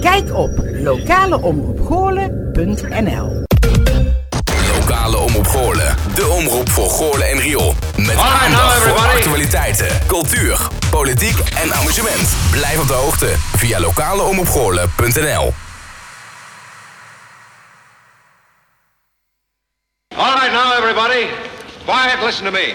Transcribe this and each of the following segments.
Kijk op lokaleomroepgoorlen.nl Lokale Omroep Goorlen. De omroep voor Goorlen en Riool. Met aandacht voor actualiteiten, cultuur, politiek en amusement. Blijf op de hoogte via lokaleomroepgoorlen.nl All right, now, everybody. Quiet, listen to me.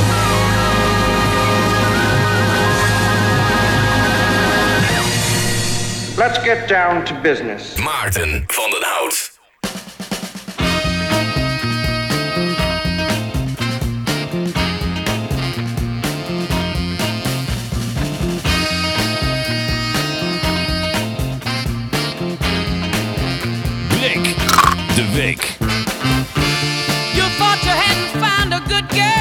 Let's get down to business. Maarten van den Hout. Blik de week. You thought you hadn't found a good girl,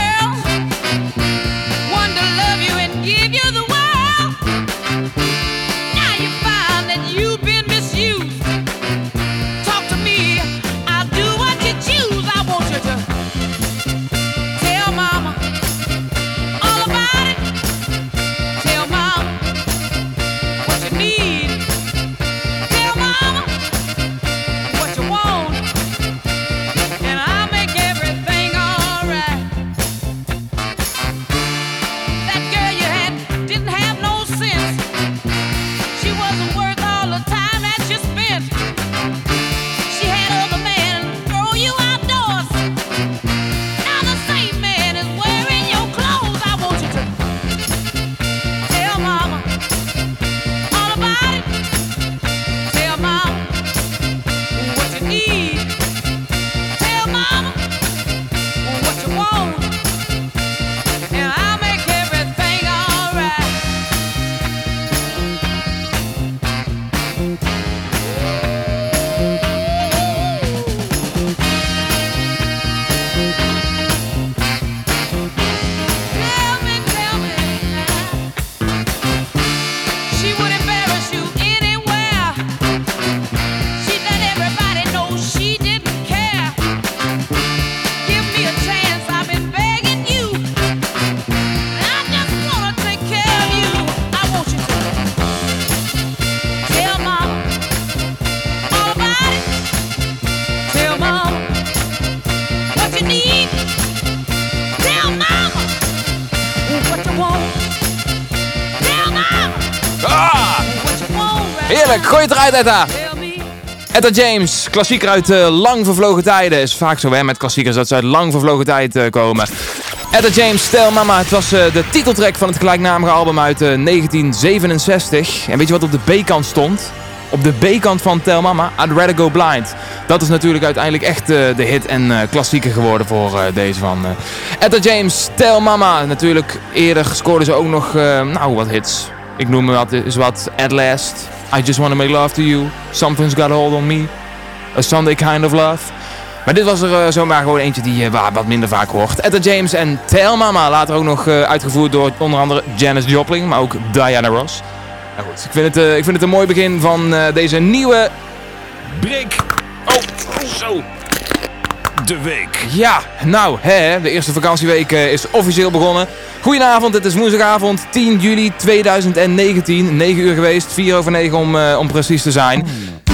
gooi het eruit, Etta. Tell. Etta James, klassieker uit eh, lang vervlogen tijden. Is vaak zo hè, met klassiekers dat ze uit lang vervlogen tijd eh, komen. Etta James, Stel Mama, het was eh, de titeltrack van het gelijknamige album uit eh, 1967. En weet je wat op de B-kant stond? Op de B-kant van Tell Mama, I'd Rather Go Blind. Dat is natuurlijk uiteindelijk echt de hit en klassieker geworden voor deze van Etta James, Tell Mama. Natuurlijk eerder scoorde ze ook nog, nou wat hits. Ik noem wat, is wat, At Last, I Just Wanna Make Love To You, Something's Got a Hold On Me, A Sunday Kind of Love. Maar dit was er eh, zomaar gewoon eentje die eh, wa- wat minder vaak hoort. Etta James en Tell Mama, later ook nog eh, uitgevoerd door onder andere Janis Joplin, maar ook Diana Ross. Nou goed, ik vind het, eh, ik vind het een mooi begin van eh, deze nieuwe... Blik. Oh, zo. Ja, nou, hè, de eerste vakantieweek eh, is officieel begonnen. Goedenavond, het is woensdagavond 10 juli 2019. 9 uur geweest, 4 over 9 om, eh, om precies te zijn.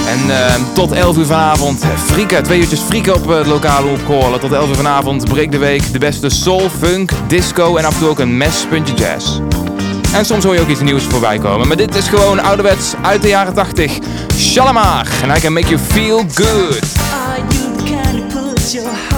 En eh, tot 11 uur vanavond frieken, twee uurtjes frieken op het lokale opkoren. Tot 11 uur vanavond breek de week de beste soul, funk, disco en af en toe ook een mespuntje jazz. En soms hoor je ook iets nieuws voorbij komen. Maar dit is gewoon ouderwets uit de jaren 80. Shalamar. And I can make you feel good. 就好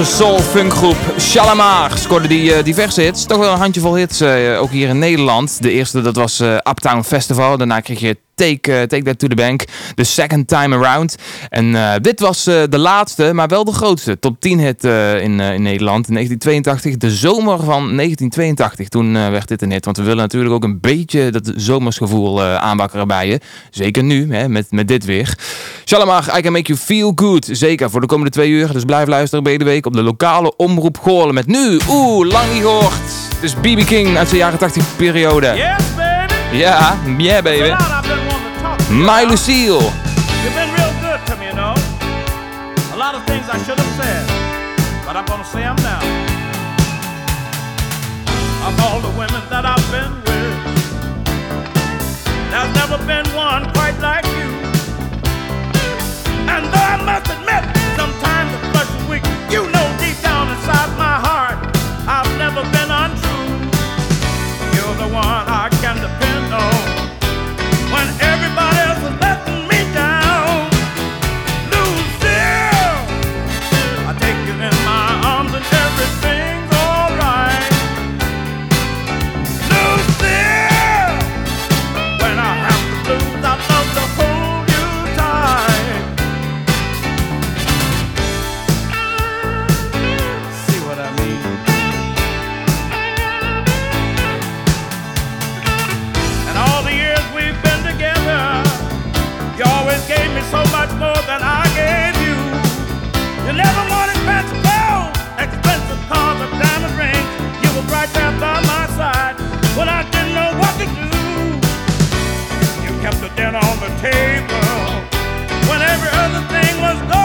De soul-funkgroep Shalamar scoorde die eh, diverse hits. Toch wel een handjevol hits, eh, ook hier in Nederland. De eerste dat was uh, Uptown Festival. Daarna kreeg je take, eh, take That to the Bank. The Second Time Around. En eh, dit was eh, de laatste, maar wel de grootste. Top 10 hit in, in Nederland in 1982. De zomer van 1982. Toen werd dit een hit. Want we willen natuurlijk ook een beetje dat zomersgevoel aanbakken bij je. Zeker nu, hè, met, met dit weer. Shalimar, I Can Make You Feel Good. Zeker voor de komende twee uur. Dus blijf luisteren bij de week op de lokale omroep Goorlen. Met nu, oeh, lang niet gehoord. Het is King uit zijn jaren 80 periode. Yes, baby! Ja, yeah, baby. My Lucille. You've been real good to me, you know. A lot of things I should have said, but I'm gonna say them now. Of all the women that I've been with, there's never been one quite like you. And though I must admit, I gave you. You never wanted expensive clothes, expensive cars, or diamond rings. You were right there by my side when I didn't know what to do. You kept the on the table when every other thing was gone.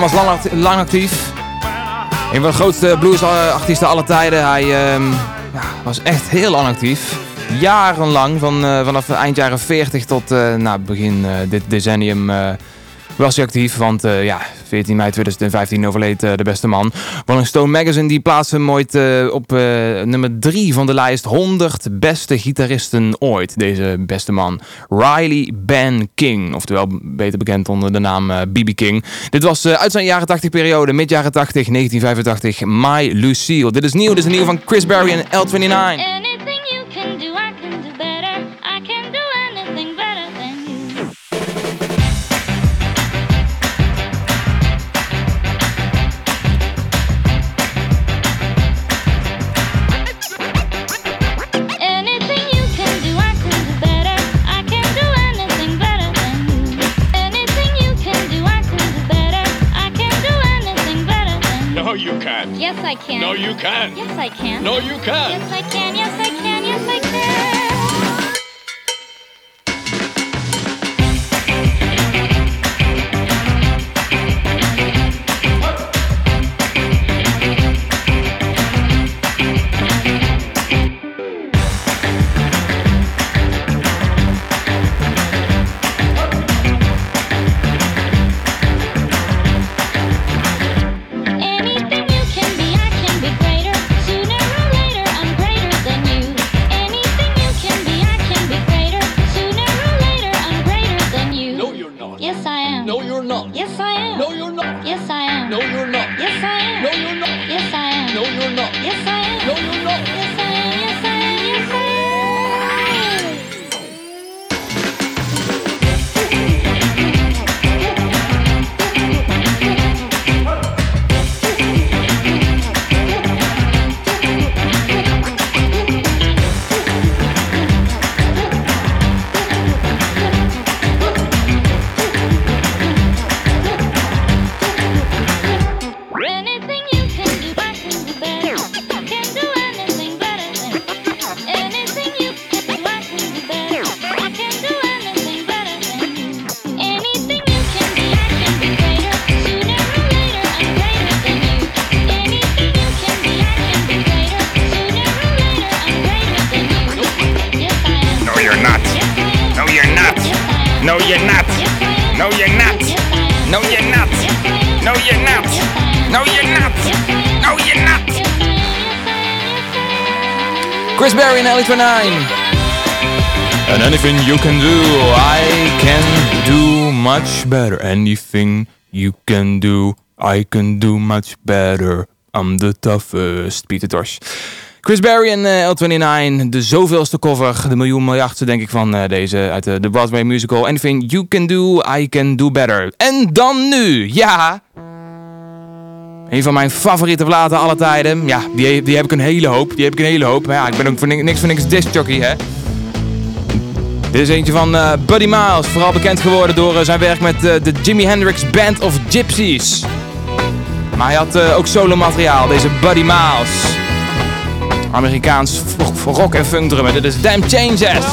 Was lang, act- lang actief. Een van de grootste bluesartiesten aller tijden. Hij ehm, ja, was echt heel lang actief. Jarenlang, van, eh, vanaf eind jaren 40 tot eh, nou, begin eh, dit decennium was hij actief. Want ja, 14 mei 2015 overleed eh, de beste man. Rolling Stone Magazine die plaatste hem ooit eh, op eh, nummer 3 van de lijst 100 beste gitaristen ooit. Deze beste man. Riley Ben King. Oftewel beter bekend onder de naam B.B. King. Dit was uit zijn jaren 80 periode. Mid jaren 80, 1985. My Lucille. Dit is nieuw. Dit is nieuw van Chris Berry en L29. Yes, I can. No, you can't. Yes, I can. No, you can't. Yes, I can. Yes, I can. Yes, I can. you're not. No, you're not. No, you're not. No, you're not. No, you're not. No, you're not. No, you're not. No, you're not. Chris Berry and Ellie 29. And anything you can do, I can do much better. Anything you can do, I can do much better. I'm the toughest. Peter Tosh. Chris Berry en eh, L29, de zoveelste cover, de miljoen miljardste denk ik van eh, deze uit de, Broadway musical. Anything you can do, I can do better. En dan nu, ja, een van mijn favoriete platen alle tijden. Ja, die, die heb ik een hele hoop. Die heb ik een hele hoop. Ja, ik ben ook voor ni- niks voor niks discjockey, hè. Dit is eentje van eh, Buddy Miles. Vooral bekend geworden door zijn werk met de Jimi Hendrix Band of Gypsies. Maar hij had ook solo materiaal, deze Buddy Miles. Amerikaans rock en funk drummer. Dit is Damn Changes.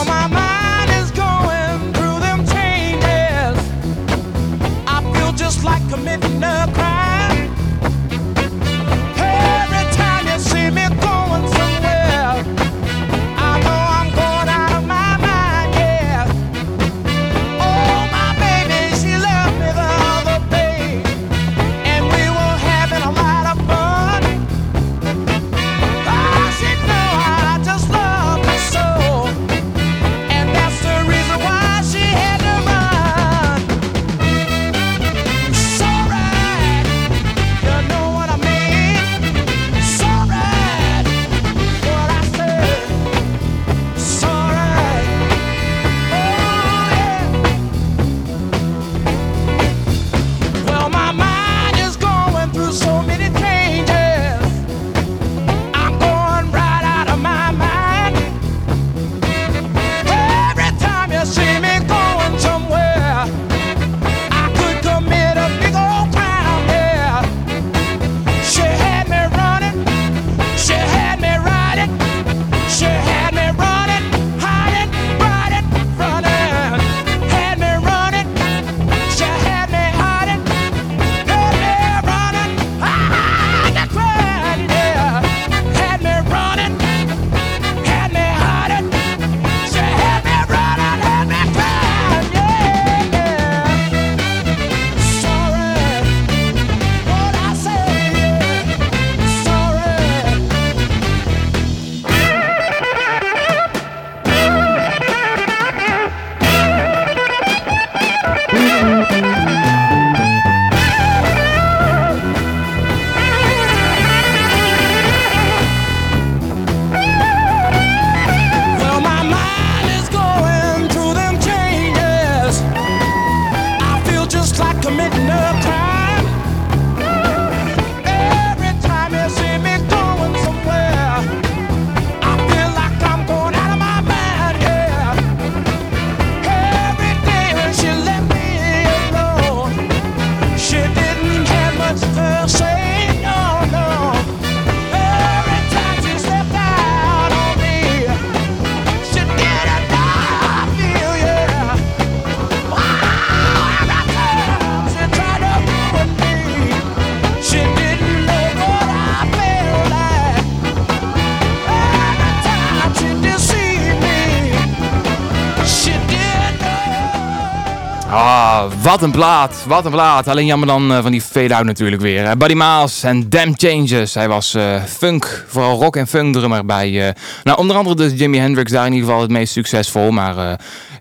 Ah, wat een plaat, wat een plaat. Alleen jammer dan eh, van die fade-out natuurlijk weer. hè. Buddy Miles en Damn Changes. Hij was eh, funk, vooral rock en funk drummer bij... eh, nou, onder andere dus Jimi Hendrix daar in ieder geval het meest succesvol. Maar eh,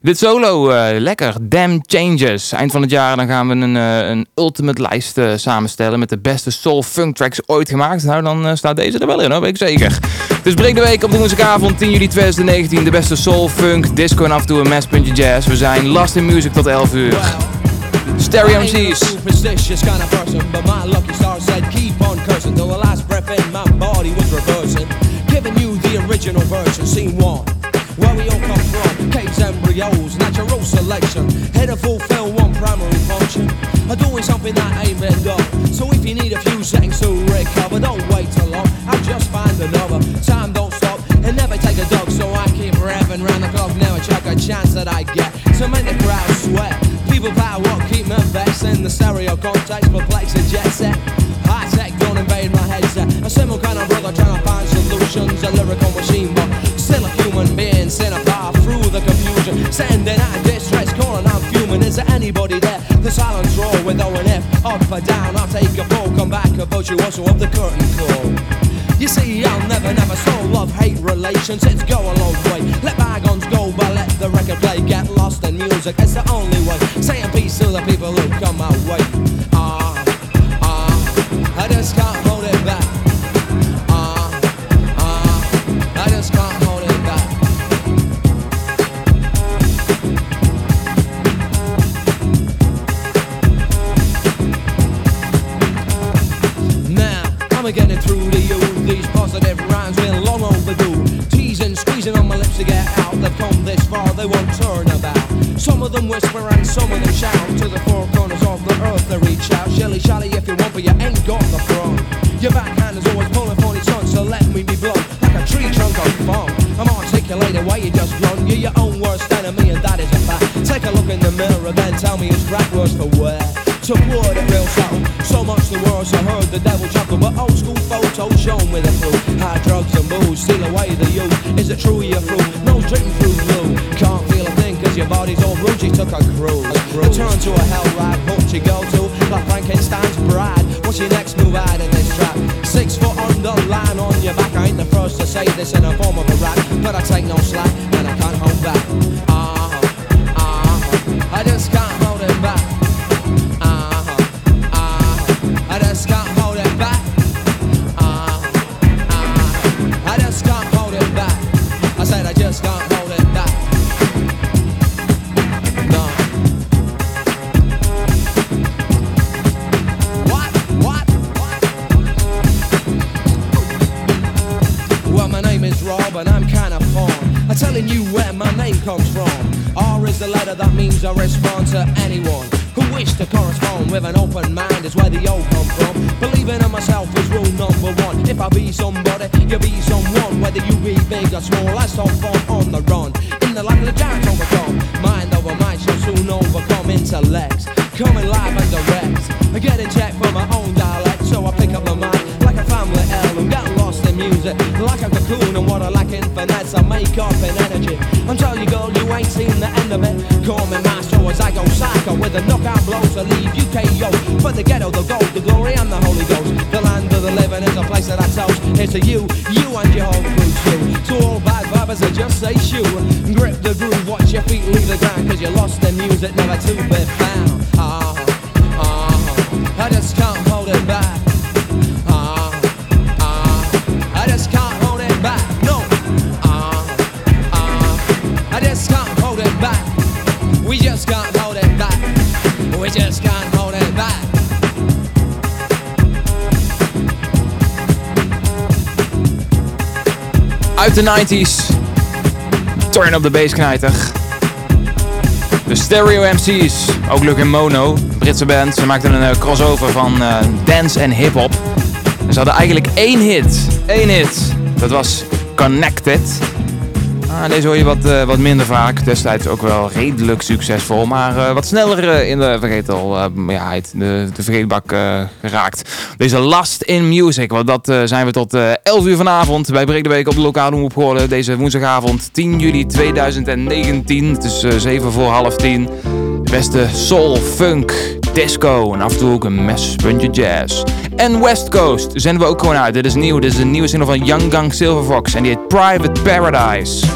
dit solo, eh, lekker. Damn Changes. Eind van het jaar dan gaan we een, eh, een ultimate lijst eh, samenstellen... met de beste soul funk tracks ooit gemaakt. Nou, dan eh, staat deze er wel in, hoor, weet ik zeker. Dus breek de week op de woensdagavond 10 juli 2019. De beste soul, funk, disco en af en toe een jazz. We zijn Last in Music tot 11 uur. Stereo MC's. no superstitious kind of person, but my lucky star said keep on cursing till the last breath in my body was reversing. Giving you the original version, scene one. Where we all come from, caves, embryos, natural selection. Here to fulfill one primary function, of doing something that ain't been done. So if you need a few seconds to recover, don't wait too long. I'll just find another. Time don't stop and never take a dog, so I revving round the clock. Never check a chance that I get to make the crowd sweat. People power what keep me vexed in the stereo context, perplex and jet set. High tech don't invade my headset. A simple kind of brother trying to find solutions. A lyrical machine, but still a human being. Sent a far through the confusion. Sending out distress, calling out fuming. Is there anybody there? The silence roar with O and F. Up or down, I'll take a fall. Come back you also of the curtain call. You see, I'll never, never soul love hate relations. It's go a long way. Let bygones go, but let the record play. Get lost in music, it's the only way. Saying peace to the people who come my way. Ah, ah, I just can't hold it back. Ah, ah, I just can't positive rhymes been long overdue. Teasing, squeezing on my lips to get out. They've come this far, they won't turn about. Some of them whisper and some of them shout. To the four corners of the earth they reach out. Shelly, shally if you want, but you ain't got the throne. Your backhand is always pulling for its son, so let me be blunt. Like a tree trunk on funk. I'm articulating why you just run. You're your own worst enemy, and that is a fact. Take a look in the mirror, then tell me it's crack worse for wear. To put it real so much the worse. I heard the devil chuckle, but old school photos shown with a proof. High drugs and booze steal away the youth. Is it true you're through? No drinking through blue. Can't feel a thing cause your body's all rude. You took a cruise. Return to a hell ride, what you go to? Like Frankenstein's bride. What's your next move out in this trap? Six foot on the line on your back. I ain't the first to say this in a form of a rap, but I take no slack and I can't hold back. Ah, ah, I just can't I'm telling you where my name comes from. R is the letter that means I respond to anyone who wish to correspond with an open mind is where the old come from. Believing in myself is rule number one. If I be somebody, you be someone. Whether you be big or small, I stop fun on the run. In the light of the giant overcome. Mind over mind shall soon overcome intellects. Coming live and direct. I get in check for my own dialect, so I pick up my mic like a family music like a cocoon, and what I lack in finesse, I make up in energy. Telling you, girl, you ain't seen the end of it. Call me master as I go psycho with a knockout blow to leave you KO. For the ghetto, the gold, the glory, and the Holy Ghost. The land of the living is a place that I toast. Here's to you, you and your whole crew too. To all bad vibers, I just say shoo. Grip the groove, watch your feet leave the ground, cause you lost the music, never to be found. Ah, ah, I just can't hold it back. De 90s. Turn up the bass knijter. De Stereo MC's. Ook leuk in mono. Britse band. Ze maakten een eh, crossover van eh, dance en hip-hop. Ze hadden eigenlijk één hit. Eén hit. Dat was Connected. Ah, deze hoor je wat, eh, wat minder vaak. Destijds ook wel redelijk succesvol. Maar eh, wat sneller eh, in de vergetelheid, de, de vergeetbak geraakt. Deze Last in Music. Want dat zijn we tot eh 11 uur vanavond bij Breek de Week op de lokale omroep geworden. Deze woensdagavond 10 juli 2019. Het is eh 7 voor half 10. beste soul, funk, disco en af en toe ook een mespuntje jazz. En West Coast zenden we ook gewoon uit. Dit is nieuw, dit is een nieuwe single van Young Gang Silver Fox en die heet Private Paradise.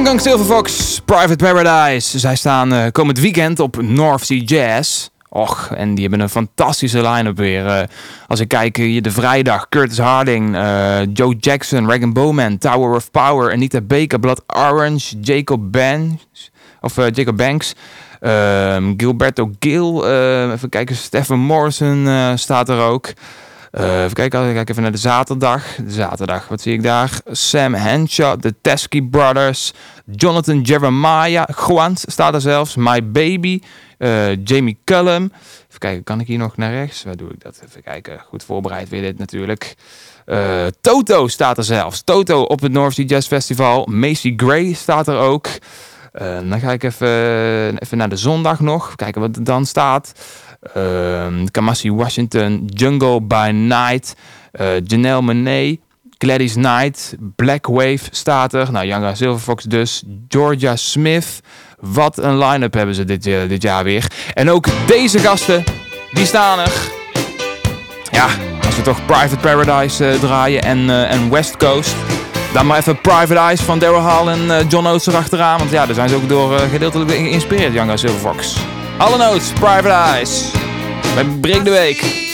Young Gang Silver Fox, Private Paradise. Zij staan eh, komend weekend op North Sea Jazz. Och, en die hebben een fantastische line-up weer. eh. als ik kijk hier de vrijdag, Curtis Harding, eh, Joe Jackson, Regan Bowman, Tower of Power, Anita Baker, Blood Orange, Jacob Banks, of eh, Jacob Banks, ehm, Gilberto Gil, eh, even kijken, Stephen Morrison eh, staat er ook. Eh, even kijken, ik kijk even naar de zaterdag. De zaterdag, wat zie ik daar? Sam Henshaw, de Teskey Brothers, Jonathan Jeremiah, Gwant staat er zelfs, My Baby, eh, Jamie Cullum. Even kijken, kan ik hier nog naar rechts? Waar doe ik dat? Even kijken, goed voorbereid weer dit natuurlijk. Eh, Toto staat er zelfs. Toto op het North Sea Jazz Festival. Macy Gray staat er ook. Dan ga ik even, even naar de zondag nog. Kijken wat er dan staat. Ehm Kamasi Washington, Jungle by Night, eh Janelle Monáe, Gladys Knight, Black Wave staat er. Nou, Younger Silverfox dus. Georgia Smith. Wat een line-up hebben ze dit, eh, dit jaar weer. En ook deze gasten, die staan er. Ja, als we toch Private Paradise eh, draaien en, West Coast. Dan maar even Private Eyes van Daryl Hall en John Oates erachteraan. Want ja, daar zijn ze ook door gedeeltelijk geïnspireerd, Younger Silverfox. Alle notes, Private Eyes. Bij Break de Week.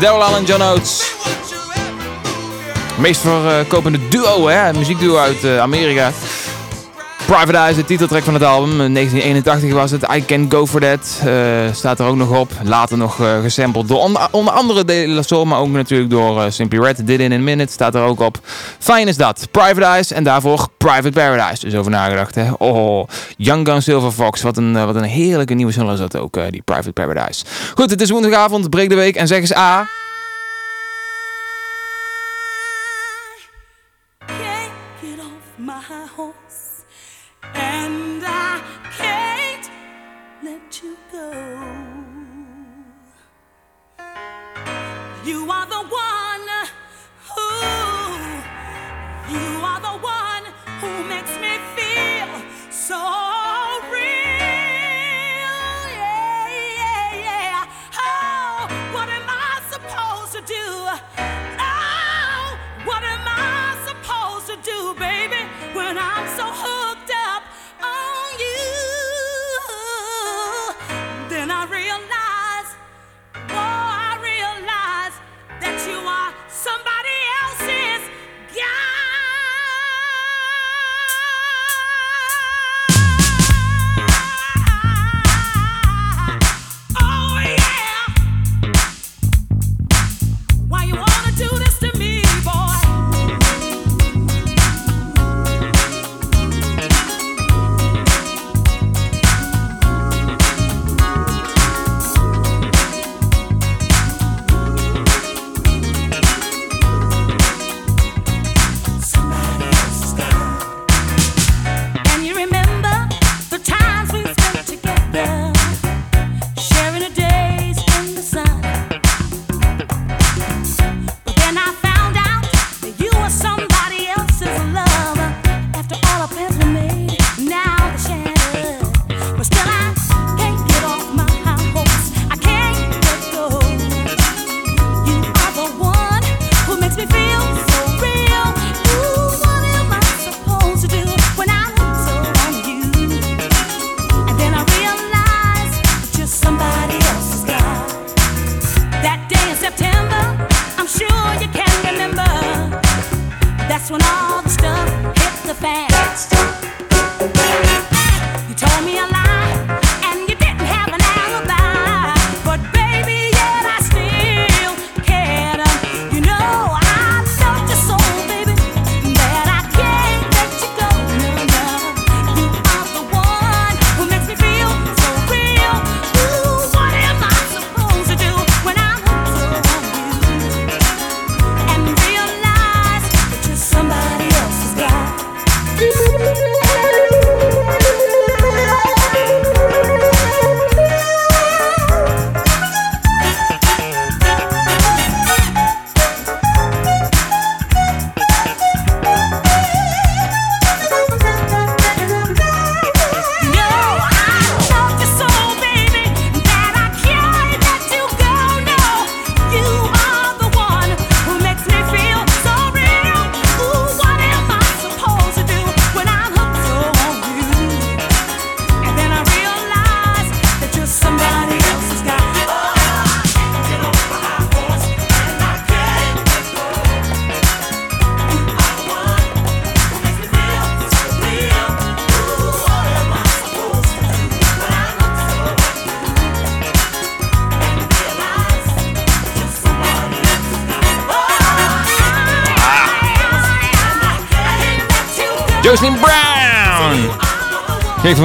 Daryl Allen, John Oates. Meest verkopende duo, hè? Muziekduo uit eh, Amerika. Private Eyes, de titeltrack van het album. In 1981 was het. I Can Go For That. eh, staat er ook nog op. Later nog eh, gesampled door onder, andere De La Soul, maar ook natuurlijk door Simply Red. Did In A Minute staat er ook op. Fijn is dat. Private Eyes en daarvoor Private Paradise. Dus over nagedacht, hè. Oh, Young Gun Silver Fox. Wat een, eh, wat een heerlijke nieuwe single is dat ook, eh, die Private Paradise. Goed, het is woensdagavond, breek de week en zeg eens A.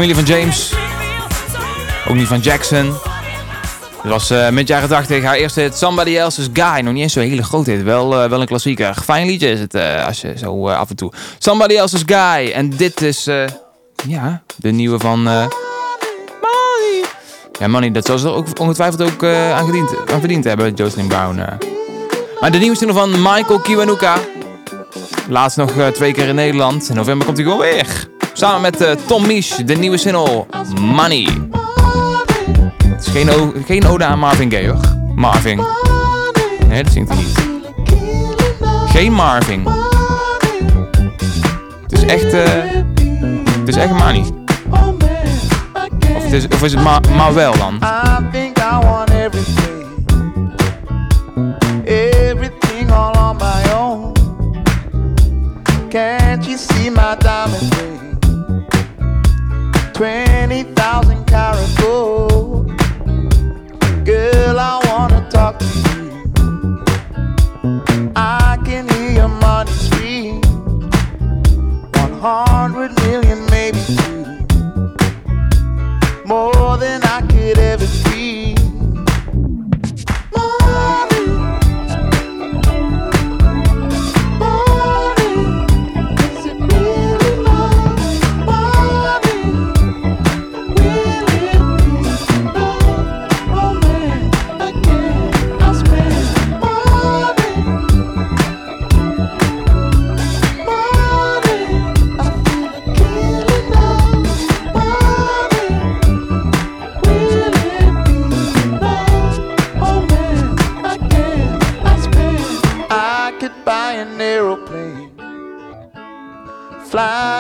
familie van James. Ook niet van Jackson. Het was eh mid jaren 80 haar eerste hit Somebody Else's Guy. Nog niet eens zo'n hele grote hit. Wel, eh, wel een klassieker. Fijn liedje is het eh, als je zo af en toe. Somebody Else's Guy. En dit is ja, de nieuwe van... Money. Ja, Money. Dat zal ze ook ongetwijfeld ook aan, gediend, aan verdiend hebben, Jocelyn Brown. Maar de nieuwe single van Michael Kiwanuka. Laatst nog twee keer in Nederland. In november komt hij gewoon weer. Samen met eh, Tom Misch, de nieuwe single Money. Het is geen, geen ode aan Marvin Gaye hoor. Marvin. Nee, dat zingt hij niet. Geen Marvin. Het is echt... eh het is echt Money. Of, is, het ma, maar wel dan?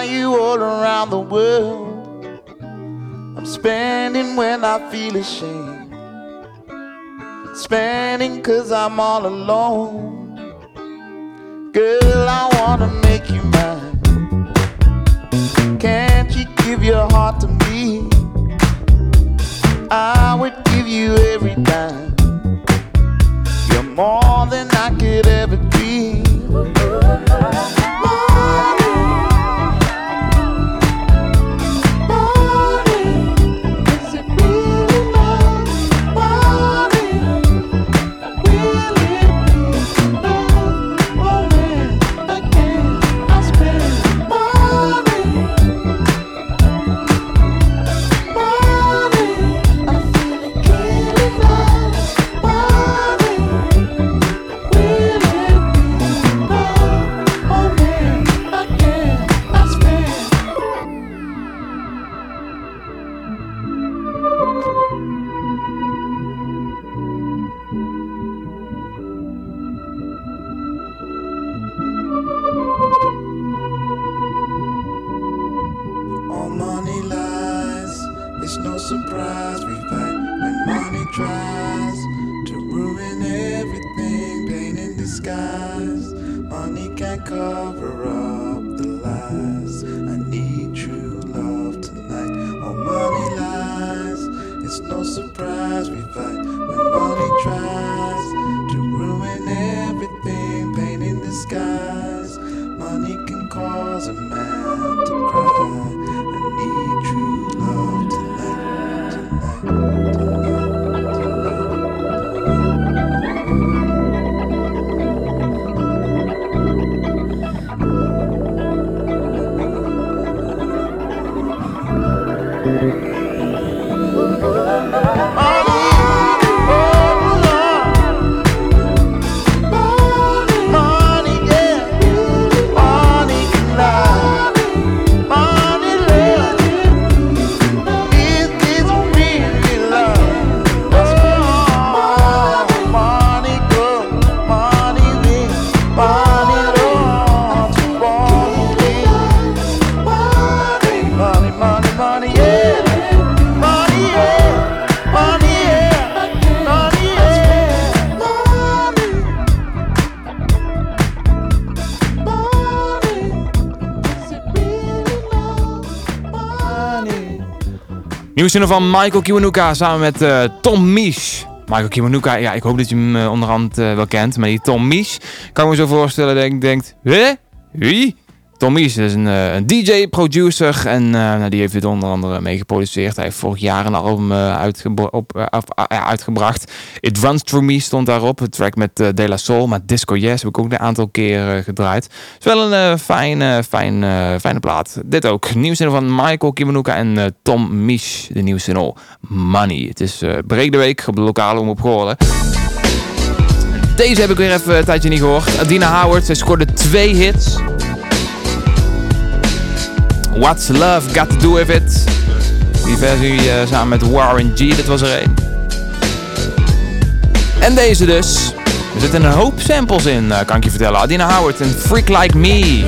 You all around the world. I'm spending when I feel ashamed. Spending cause I'm all alone. Girl, I wanna make you mine. Can't you give your heart to me? I would give you every dime. You're more than I could ever. Is Nieuwe van Michael Kiwanuka samen met eh, Tom Mies. Michael Kiwanuka, ja, ik hoop dat je hem eh, onderhand eh, wel kent. Maar die Tom Mies, kan ik me zo voorstellen dat ik denkt, hè? Wie? Tom Mies is een, eh, een DJ, producer en eh, nou, die heeft dit onder andere mee geproduceerd. Hij heeft vorig jaar een album eh, op, ah, uitgebracht. It Runs Through Me stond daarop. Een track met De La Soul, maar Disco Yes heb ik ook een aantal keer eh, gedraaid. Het is wel een fijne, fijn, eh, fijne plaat. Dit ook. Nieuwe single van Michael Kiwanuka en Tom Mies. De single Money. Het is breek de week op de lokale omroep Goorlen. Deze heb ik weer even een tijdje niet gehoord. Adina Howard, zij scoorde twee hits. What's Love Got To Do With It. Die versie eh, samen met Warren G, dat was er één. En deze dus. Er zitten een hoop samples in, eh, kan ik je vertellen. Adina Howard en Freak Like Me.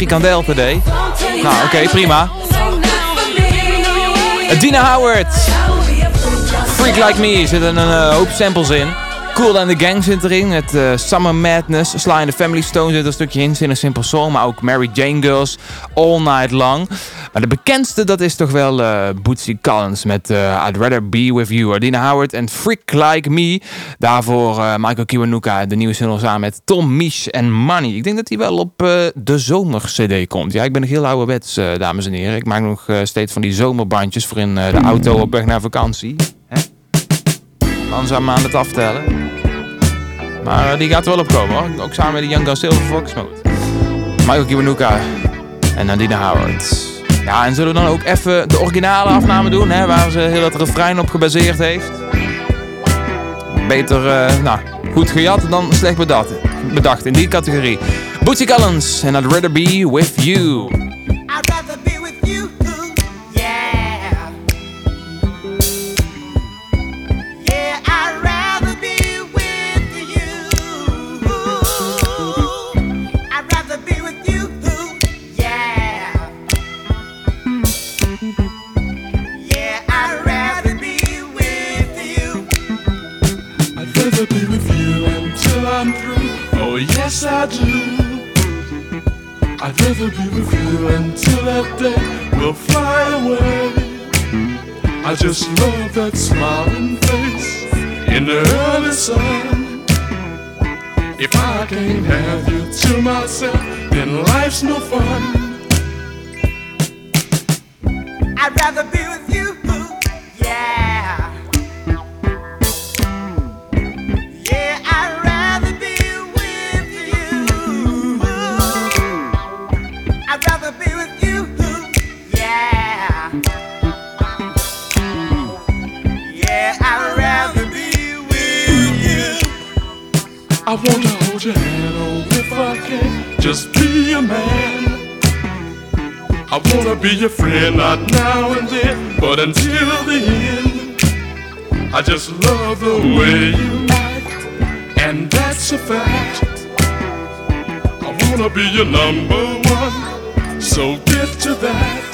Frikandel today. Nou, oké, prima. Dina Howard. Freak Like Me zitten een eh, hoop samples in. Cool and the Gang zit erin. Het eh, Summer Madness. Sly and the Family Stone zit een stukje in. Zin een Simple Soul. Maar ook Mary Jane Girls. All Night Long. Maar de bekendste dat is toch wel eh Bootsy Collins met eh, I'd Rather Be With You. Dina Howard en Freak Like Me. Daarvoor eh, Michael Kiwanuka. De nieuwe single samen met Tom Misch en Money. Ik denk dat hij wel op de zomer CD komt. Ja, ik ben nog heel ouderwets, dames en heren. Ik maak nog steeds van die zomerbandjes voor in de auto op weg naar vakantie. Hè? Langzaam aan het aftellen. Maar die gaat er wel op komen hoor. Ook samen met de Young Guns Silver Fox Mode. Michael Kiwanuka en Nadine Howard. Ja, en zullen we dan ook even de originale afname doen, hè, waar ze heel het refrein op gebaseerd heeft. Beter, eh, nou, goed gejat dan slecht bedacht. Bedacht in die categorie. Bootsy Collins en I'd rather be with you. Yes, I do. I'd rather be with you until that day will fly away. I just love that smiling face in the early sun. If I can't have you to myself, then life's no fun. I'd rather be with you, I wanna hold your hand, oh, if I can, just be a man. I wanna be your friend, not now and then, but until the end. I just love the way you act, and that's a fact. I wanna be your number one, so get to that.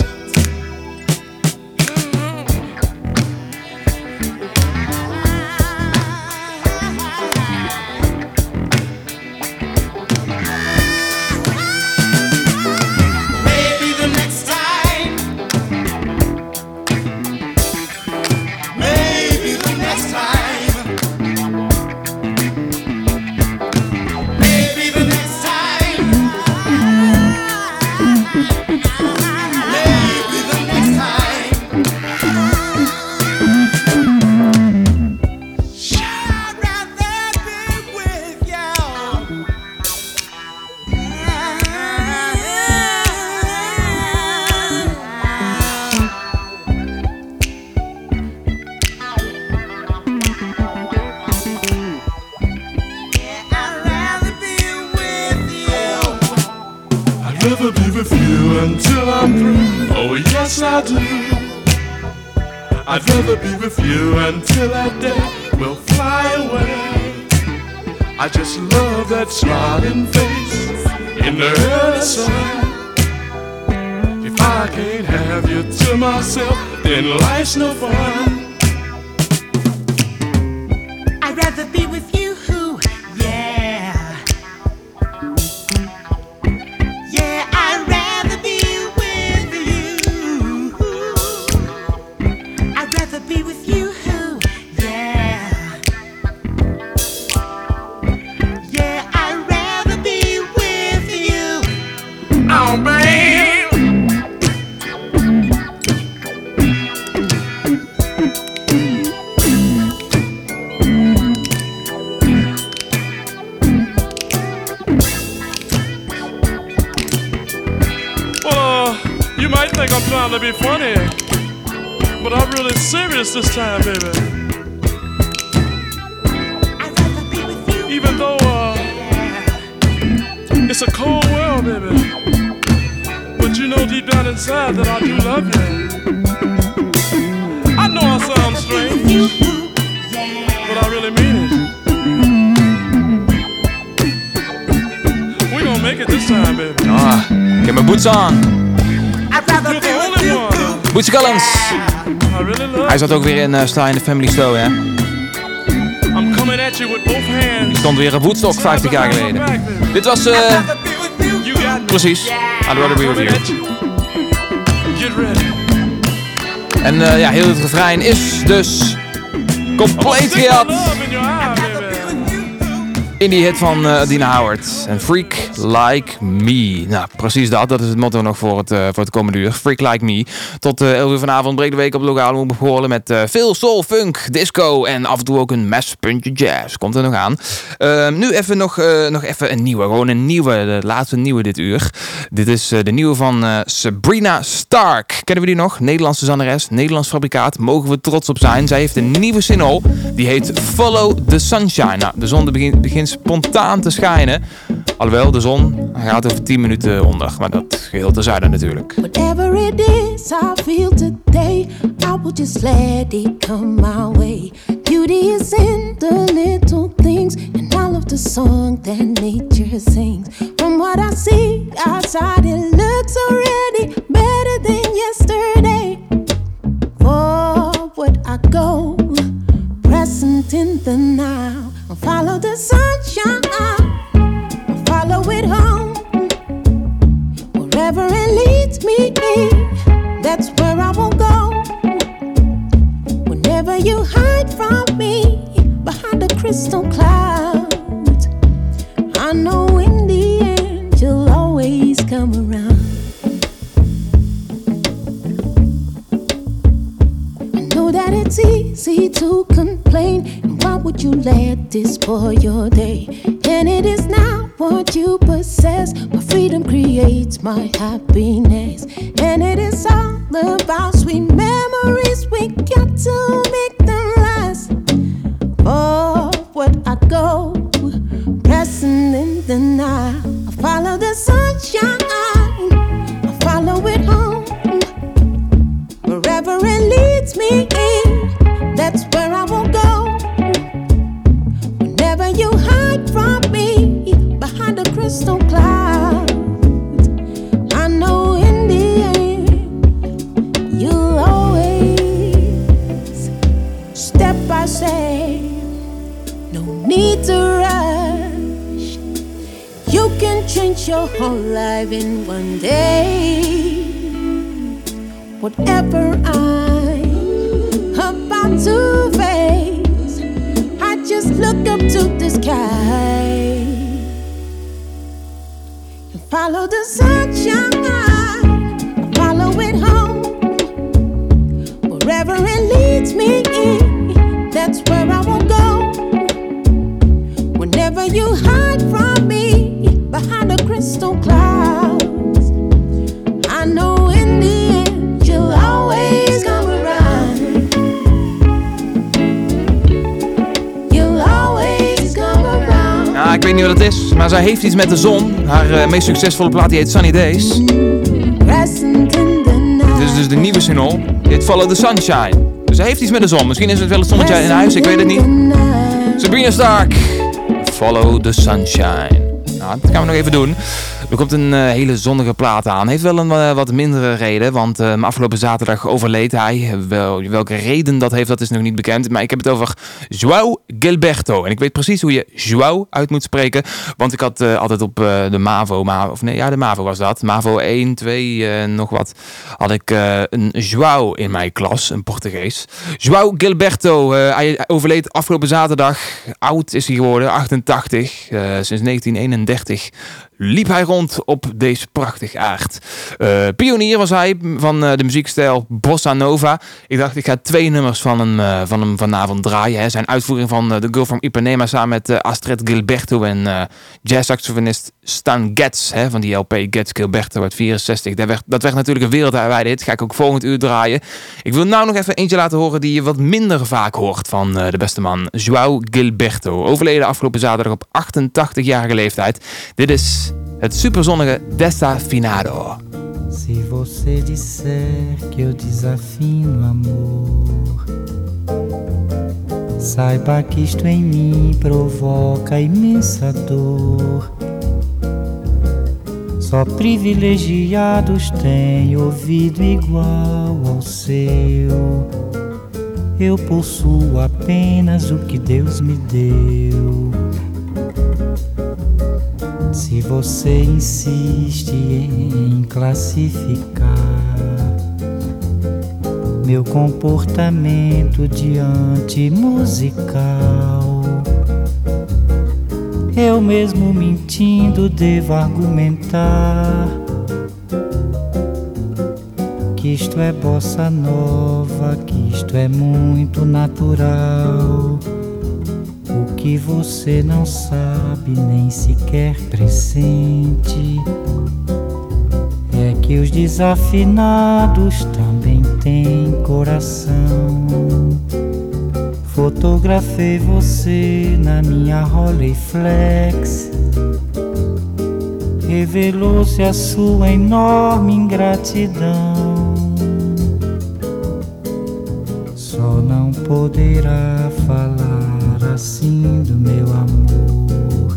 Collins. Hij zat ook weer in uh, Sly in the Family Show, hè? Die stond weer op Woodstock 50 jaar geleden. Dit was, eh... precies. I'd rather be with you. En eh, ja, heel het refrein is dus compleet gehad. In die hit van eh, Dina Howard. En Freak Like Me. Nou, precies dat. Dat is het motto nog voor het, eh, voor het komende uur. Freak Like Me. Tot uh, 11 uur vanavond breekt de week op lokale omroep met eh, veel soul, funk, disco en af en toe ook een mespuntje jazz. Komt er nog aan. Ehm, nu even nog, eh, nog even een nieuwe. Gewoon een nieuwe. De laatste nieuwe dit uur. Dit is eh, de nieuwe van eh, Sabrina Stark. Kennen we die nog? Nederlandse zangeres. Nederlands fabrikaat. Mogen we trots op zijn. Zij heeft een nieuwe single. Die heet Follow the Sunshine. Nou, de zon begint, begint spontaan te schijnen. Alhoewel, de gaat over 10 minuten onder. Maar dat geheel terzijde natuurlijk. Whatever it is I feel today, I will just let it come my way. Beauty is in the little things and all of the song that nature sings. From what I see outside, it looks already better than yesterday. Forward I go, present in the now. Follow the sunshine, follow it home. Wherever it leads me, that's where I will go. Whenever you hide from me behind the crystal clouds, I know in the end you'll always come around. It's easy to complain, and why would you let this spoil your day? And it is not what you possess, my freedom creates my happiness, and it is all about sweet memories. We got to make them last. Oh, Forward I go, pressing in the night. I follow the sunshine, I follow it home. It leads me, in, that's where I will go. Whenever you hide from me behind the crystal cloud, I know in the end you'll always step by step. No need to rush. You can change your whole life in one day. Whatever I'm about to face, I just look up to the sky and follow the sunshine. Follow it home, wherever it leads me. That's where I will go. Whenever you niet wat het is, maar zij heeft iets met de zon. Haar eh, meest succesvolle plaat die heet Sunny Days. Dit is dus de nieuwe single. Dit Follow the Sunshine. Dus hij heeft iets met de zon. Misschien is het wel het zonnetje in huis, ik weet het niet. Sabrina Stark. Follow the Sunshine. Nou, dat gaan we nog even doen. Er komt een eh, hele zonnige plaat aan. Heeft wel een eh, wat mindere reden, want eh, afgelopen zaterdag overleed hij. Wel, welke reden dat heeft, dat is nog niet bekend. Maar ik heb het over João Gilberto. En ik weet precies hoe je João uit moet spreken. Want ik had eh, altijd op de MAVO, Ma of nee, ja, de MAVO was dat. MAVO 1, 2, eh, nog wat. Had ik een João in mijn klas, een Portugees. João Gilberto, hij overleed afgelopen zaterdag. Oud is hij geworden, 88. eh, sinds 1931 liep hij rond op deze prachtige aard. Eh, pionier was hij van eh, de muziekstijl Bossa Nova. Ik dacht, ik ga twee nummers van hem, eh, van hem vanavond draaien. Hè. Zijn uitvoering van The Girl from Ipanema samen met Astrid Gilberto en jazzsaxofonist Stan Getz. Hè, van die LP Getz Gilberto uit 64. Dat werd, dat werd natuurlijk een wereldwijde hit. Ga ik ook volgend uur draaien. Ik wil nou nog even eentje laten horen die je wat minder vaak hoort van de beste man. João Gilberto. Overleden afgelopen zaterdag op 88-jarige leeftijd. Dit is het superzonnige Desafinado. Se você disser que eu desafino amor, saiba que isto em mim provoca imensa dor. Só privilegiados têm ouvido igual ao seu. Eu possuo apenas o que Deus me deu. Se você insiste em classificar meu comportamento diante musical, eu mesmo mentindo devo argumentar que isto é bossa nova, que isto é muito natural. Que você não sabe nem sequer pressente é que os desafinados também têm coração. Fotografei você na minha Rolleiflex. Revelou-se a sua enorme ingratidão. Só não poderá falar assim do meu amor.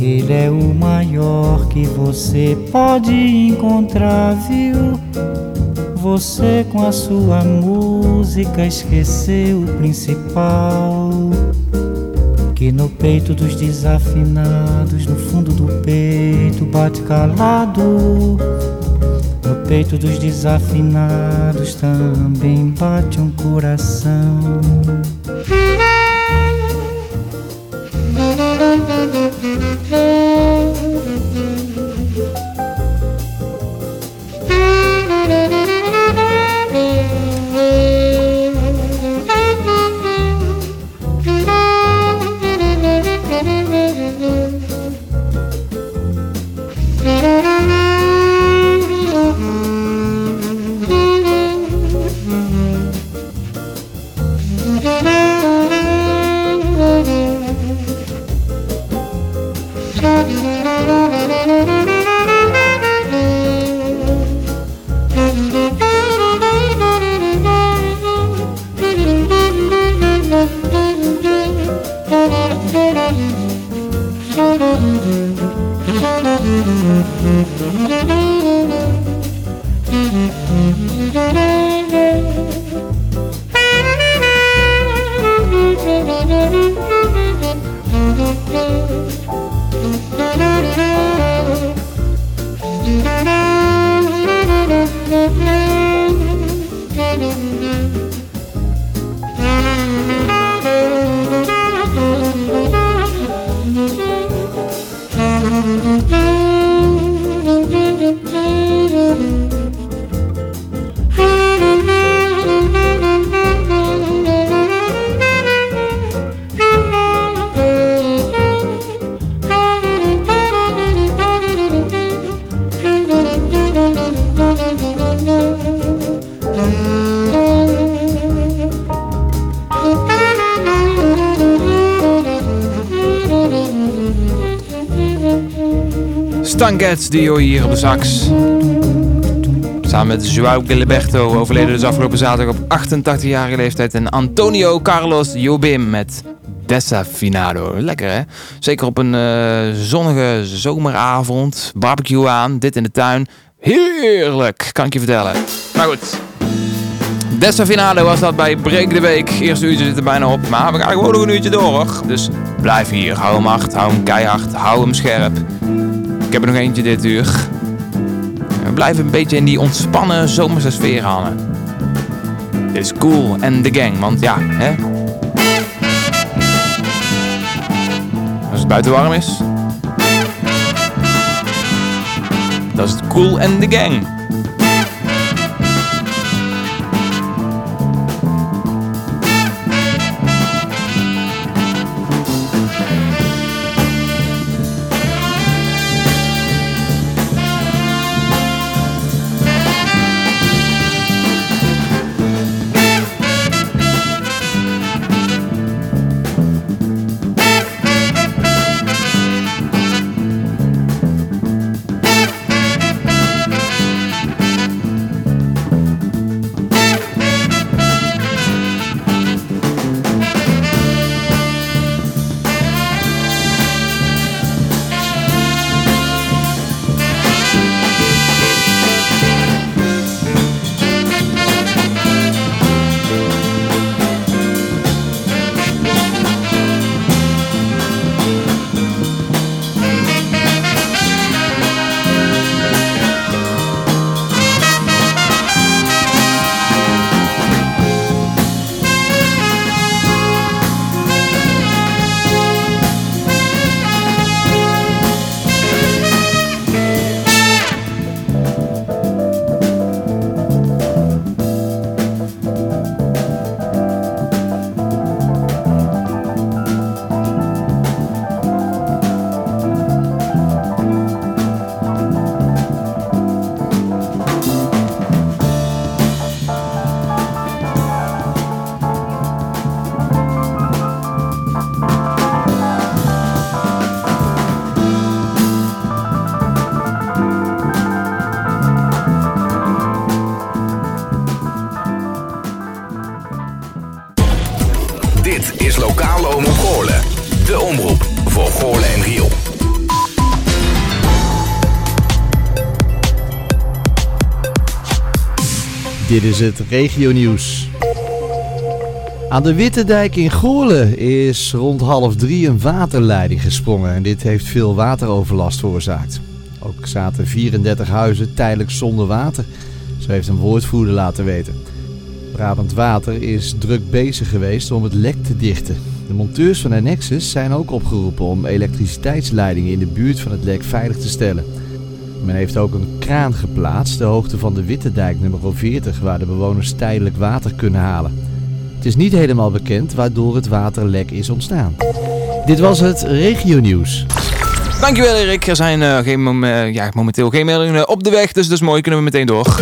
Ele é o maior que você pode encontrar, viu? Você com a sua música esqueceu o principal. Que no peito dos desafinados, no fundo do peito, bate calado. No peito dos desafinados também bate um coração. Hoor je hier op de sax. Samen met João Gilberto, overleden dus afgelopen zaterdag op 88-jarige leeftijd. En Antonio Carlos Jobim met Desafinado. Lekker hè? Zeker op een eh, zonnige zomeravond. Barbecue aan, dit in de tuin. Heerlijk, kan ik je vertellen. Maar goed. Desafinado was dat bij Break de Week. Eerste uurtje zit er bijna op. Maar we gaan gewoon nog een uurtje door. Dus blijf hier. Hou hem hard, hou hem keihard, hou hem scherp. Ik heb er nog eentje dit uur. We blijven een beetje in die ontspannen zomerse sfeer hangen. Dit is cool en de gang, want ja, hè. Als het buiten warm is. Dat is cool en de gang. Is het regionieuws. Aan de Witte Dijk in Goorlen is rond half drie een waterleiding gesprongen en dit heeft veel wateroverlast veroorzaakt. Ook zaten 34 huizen tijdelijk zonder water, zo heeft een woordvoerder laten weten. Brabant Water is druk bezig geweest om het lek te dichten. De monteurs van Annexus zijn ook opgeroepen om elektriciteitsleidingen in de buurt van het lek veilig te stellen. Men heeft ook een kraan geplaatst, de hoogte van de Witte Dijk nummer 40, waar de bewoners tijdelijk water kunnen halen. Het is niet helemaal bekend waardoor het waterlek is ontstaan. Dit was het regionieuws. Dankjewel Erik. Er zijn eh, geen mom- eh, ja, momenteel geen meldingen op de weg, dus dat is mooi. Kunnen we meteen door.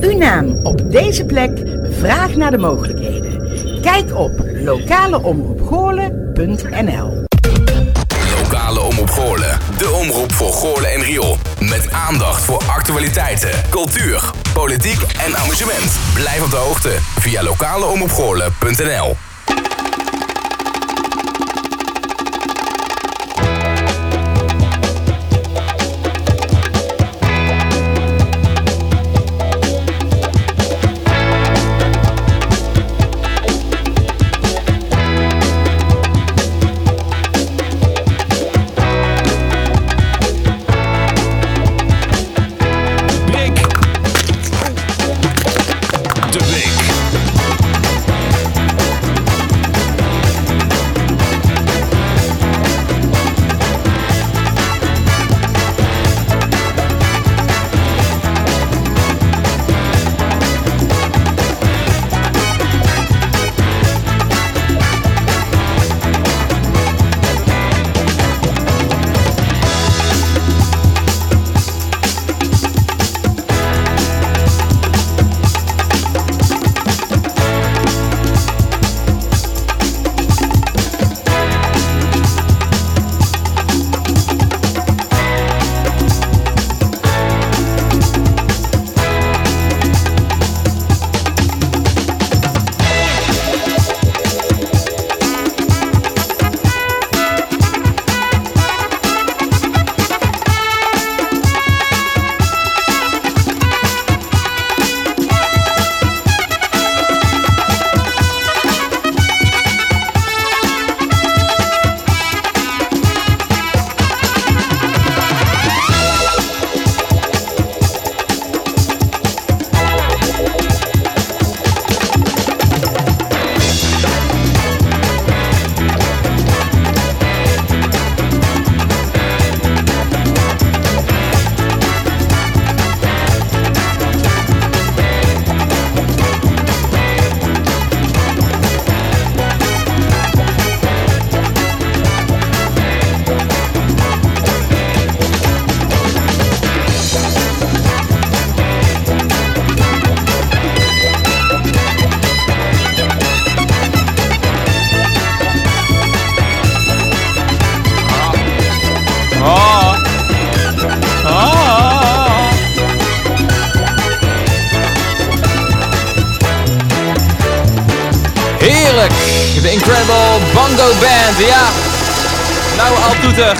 Uw naam op deze plek, vraag naar de mogelijkheden. Kijk op lokaleomroepgoorlen.nl omroep voor Goorlen en Riool. Met aandacht voor actualiteiten, cultuur, politiek en amusement. Blijf op de hoogte via lokaleomroepgoorlen.nl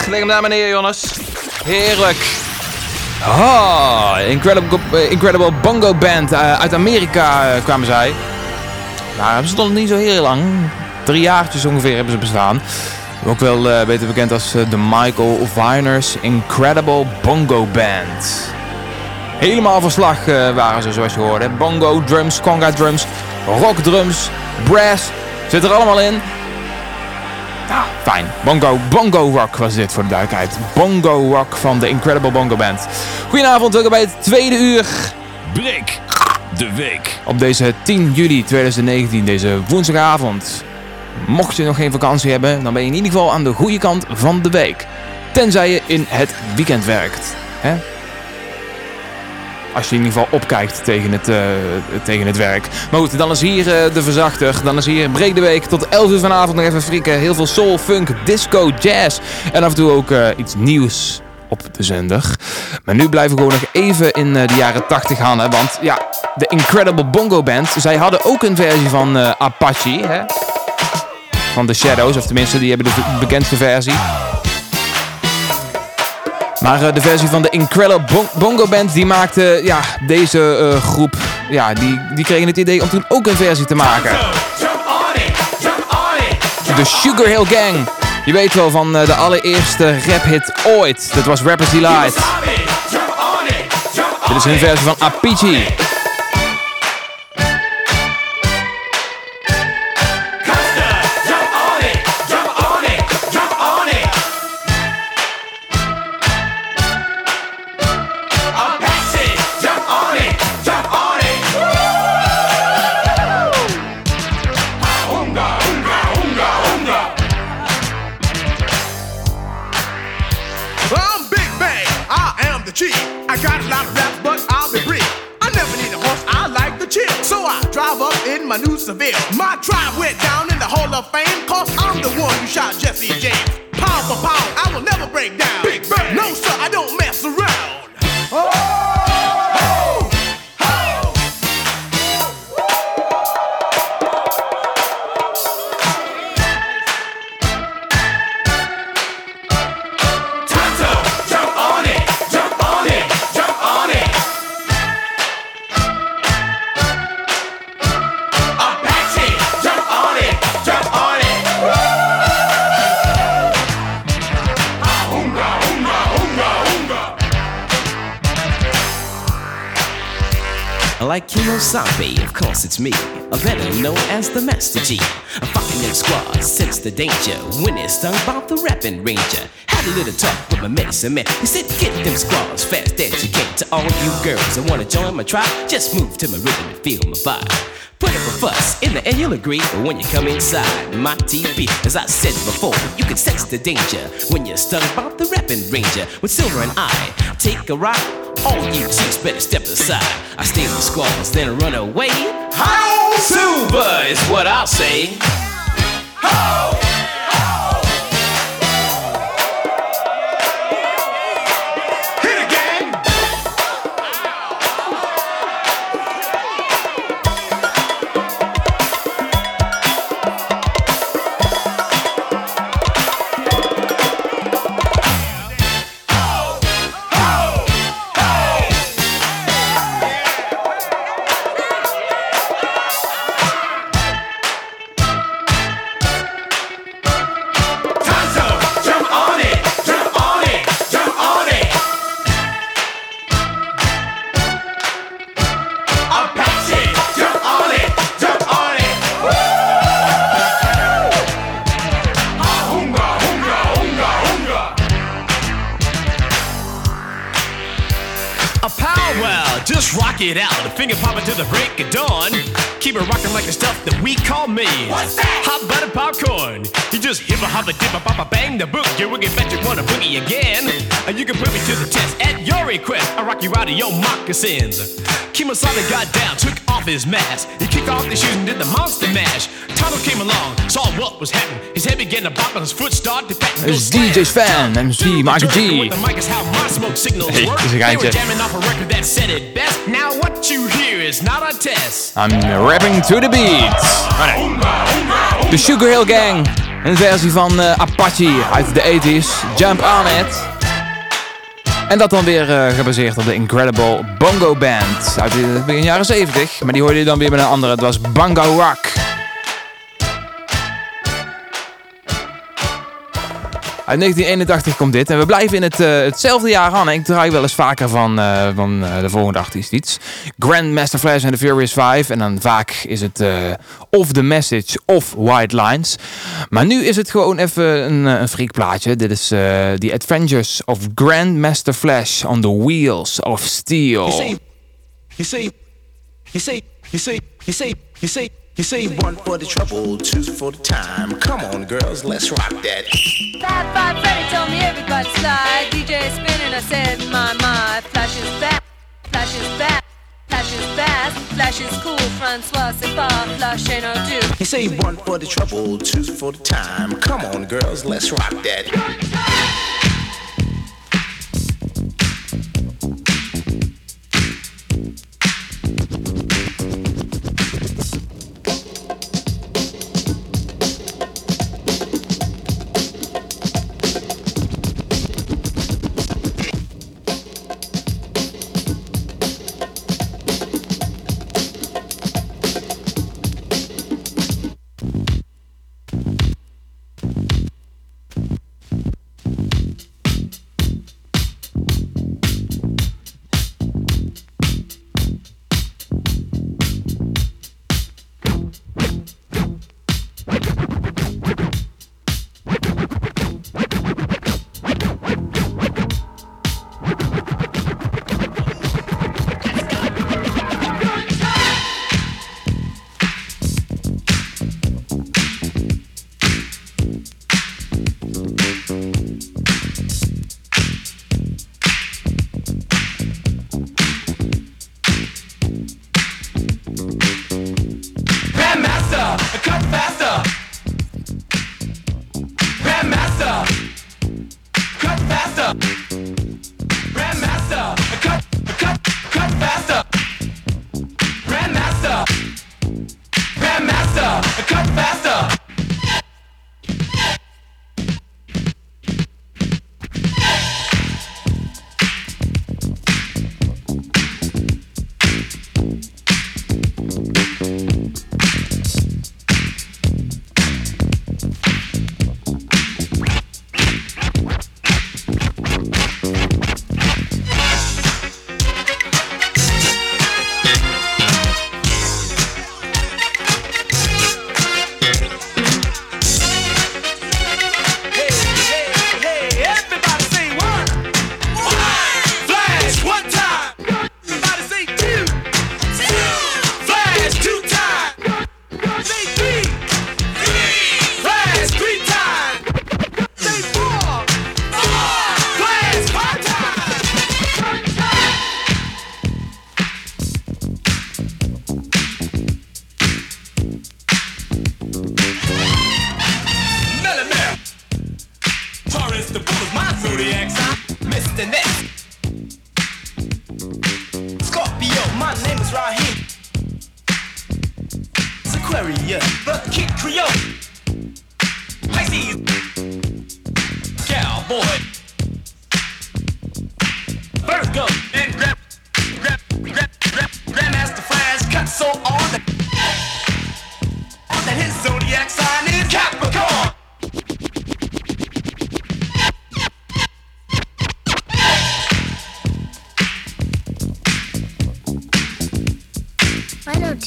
Leg hem daar maar neer, Jonas. Heerlijk. Oh, Incredible, eh, Incredible Bongo Band. eh, uit Amerika eh, kwamen zij. Nou, ze stonden niet zo heel lang. Drie jaartjes ongeveer hebben ze bestaan. Ook wel beter bekend als de Michael Viners Incredible Bongo Band. Helemaal van slag waren ze, zoals je hoorde. Bongo drums, conga drums, rock drums, brass. Zit er allemaal in. Fijn. Bongo, bongo rock was dit voor de duidelijkheid. Bongo rock van de Incredible Bongo Band. Goedenavond, welkom bij het tweede uur. Brik. De week. Op deze 10 juli 2019, deze woensdagavond. Mocht je nog geen vakantie hebben, dan ben je in ieder geval aan de goede kant van de week. Tenzij je in het weekend werkt. Hè? Als je in ieder geval opkijkt tegen het, eh, tegen het werk. Maar goed, dan is hier eh, de verzachter. Dan is hier Breek de Week. Tot 11 uur vanavond nog even frikken. Heel veel soul, funk, disco, jazz. En af en toe ook eh, iets nieuws op de zender. Maar nu blijven we gewoon nog even in de jaren 80 hangen. Want ja, de Incredible Bongo Band, zij hadden ook een versie van Apache. Hè? Van The Shadows, of tenminste, die hebben de bekendste versie. Maar eh, de versie van de Incredible Bon- Bongo Band, die maakte ja, deze eh, groep, ja, die, die kregen het idee om toen ook een versie te maken. De Sugar Hill Gang. Je weet wel van eh, de allereerste raphit ooit. Dat was Rappers Delight. Dit is hun versie van Apiche. My new Seville. My drive went down in the Hall of Fame. Cause I'm the one who shot Jesse James. Pound for pound, I will never break down. Big Bang. No, sir, I don't mess around. Kimosabe, of course it's me, a better known as the Master G. I'm fucking them squads, sense the danger. When it's stung about the rapping ranger. Had a little talk with my medicine man. He said, get them squads fast as you can. To all you girls that wanna join my tribe, just move to my rhythm and feel my vibe. Put up a fuss, in the end you'll agree But when you come inside my TV. As I said before, you can sense the danger when you're stung about the rapping ranger. With Silver and I take a ride, all you chicks better step aside. I with the squads, then run away. How Silver is what I'll say. A just hip a hop a dip a pop a bang the book. You wiggy bet you wanna boogie again. And you can put me to the test at your request. I rock you out of your moccasins. Kimosabe got down, took off his mask. He kicked off his shoes and did the monster mash. Tonto came along, saw what was happening. His head began to bop and his foot started to pat. Is DJ's fan, MC Michael G. The mic is how my smoke signals Hey, work. is They were jamming off a record that said it best. Now what you hear is not a test. I'm rapping to the beat. Nee. De Sugar Hill Gang. Een versie van eh, Apache uit de 80s. Jump on it. En dat dan weer eh, gebaseerd op de Incredible Bongo Band uit de begin jaren 70. Maar die hoorde je dan weer met een andere. Het was Bongo Rock. Uit 1981 komt dit. En we blijven in het, eh, hetzelfde jaar aan. Ik draai wel eens vaker van, eh, van eh, de volgende artiest iets. Grandmaster Flash en The Furious 5. En dan vaak is het of The Message of White Lines. Maar nu is het gewoon even een, een freak plaatje. Dit is The Adventures of Grandmaster Flash on the Wheels of Steel. You say, you say, you say, you say, you say, you say one for the trouble, two for the time. Come on, girls, let's rock that. Five Five Freddy told me everybody slide. DJ spinning, I said, my, my. Flash is back, Flash is back, Flash is fast, Flash is cool. Francois, c'est pas, Flash ain't no do. You say one for the trouble, two for the time. Come on, girls, let's rock that.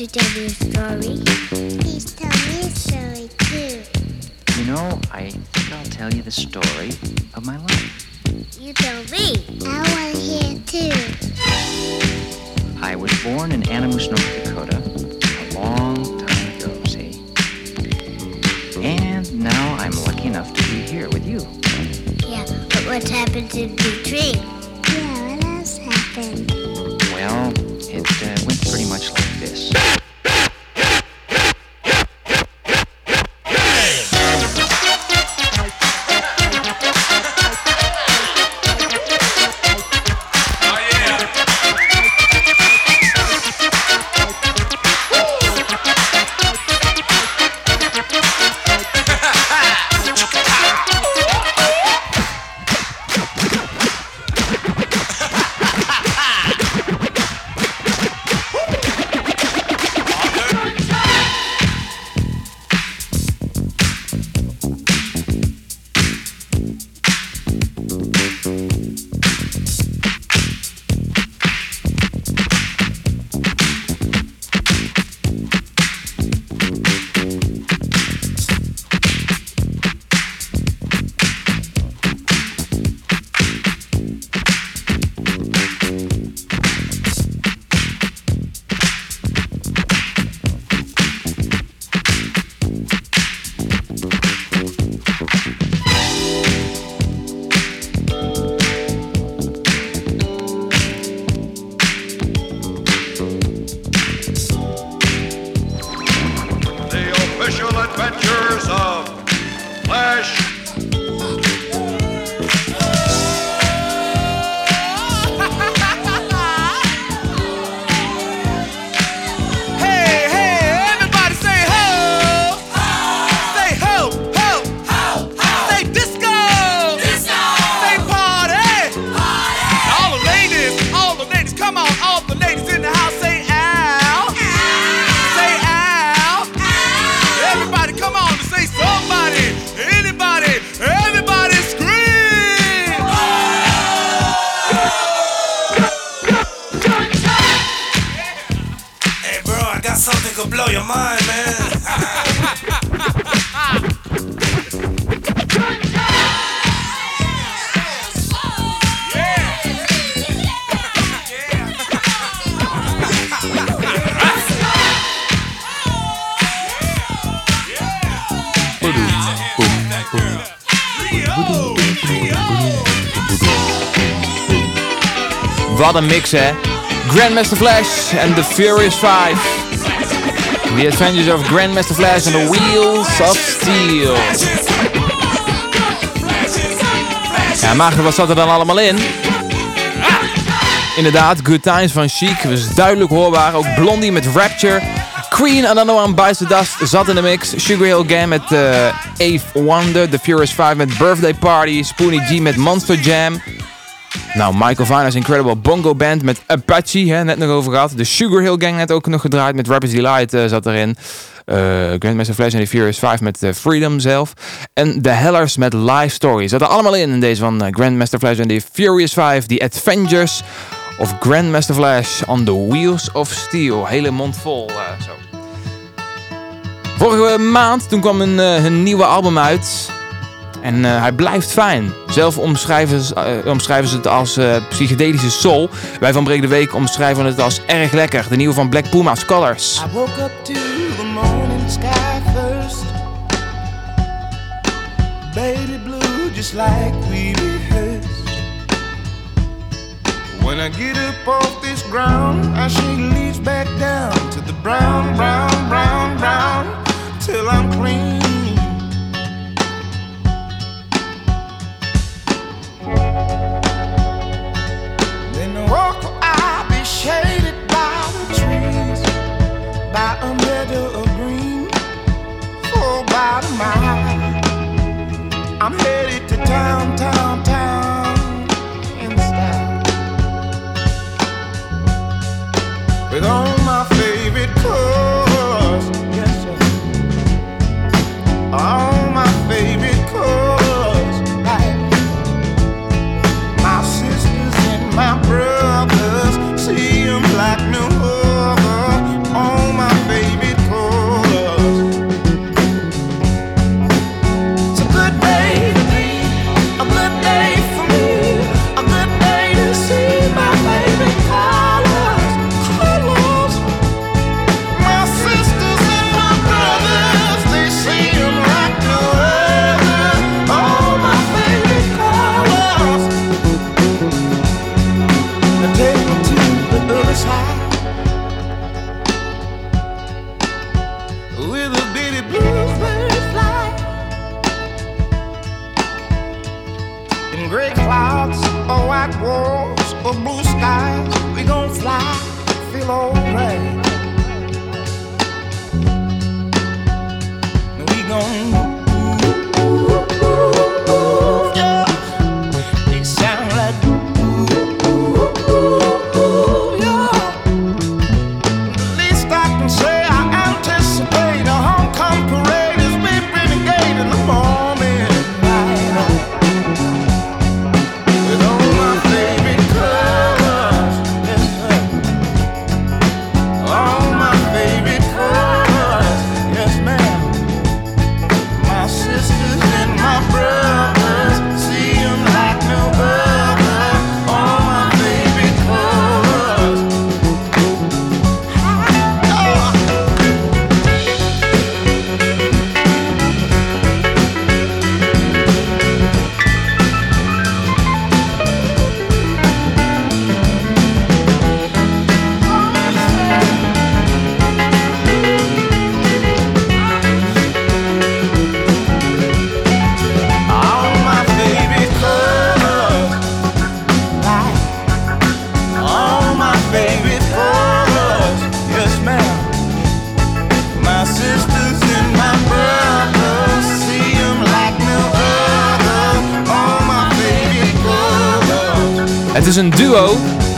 Why don't you tell me a story? Grandmaster Flash en The Furious Five. The Adventures of Grandmaster Flash and the Wheels of Steel. Ja, maar wat zat er dan allemaal in? Inderdaad, Good Times van Chic was duidelijk hoorbaar. Ook Blondie met Rapture. Queen, Another One Bites the Dust zat in de mix. Sugar Hill Gang met Ave Wonder. The Furious Five met Birthday Party. Spoonie G met Monster Jam. Nou, Michael Viner's Incredible Bongo Band met Apache, hè, net nog over gehad. De Sugar Hill Gang net ook nog gedraaid met Rappers Delight eh, zat erin. Eh Grandmaster Flash en The Furious 5 met eh, Freedom zelf. En The Hellers met Live Story. Zat er allemaal in in deze van Grandmaster Flash en The Furious 5. The Adventures of Grandmaster Flash on the Wheels of Steel. Hele mond vol zo. Vorige maand toen kwam een, een nieuwe album uit. En eh, hij blijft fijn. Zelf omschrijven, eh, omschrijven ze het als eh, psychedelische soul. Wij van Breek de Week omschrijven het als erg lekker. De nieuwe van Black Puma, Scholars. I woke up to the morning sky first. Baby blue, just like we rehearsed. When I get up off this ground, I shake leaves back down to the brown, brown, brown, brown, till I'm clean. shaded by the trees, by a meadow of green, oh, by the mile. I'm headed to town, town, town, in style. With all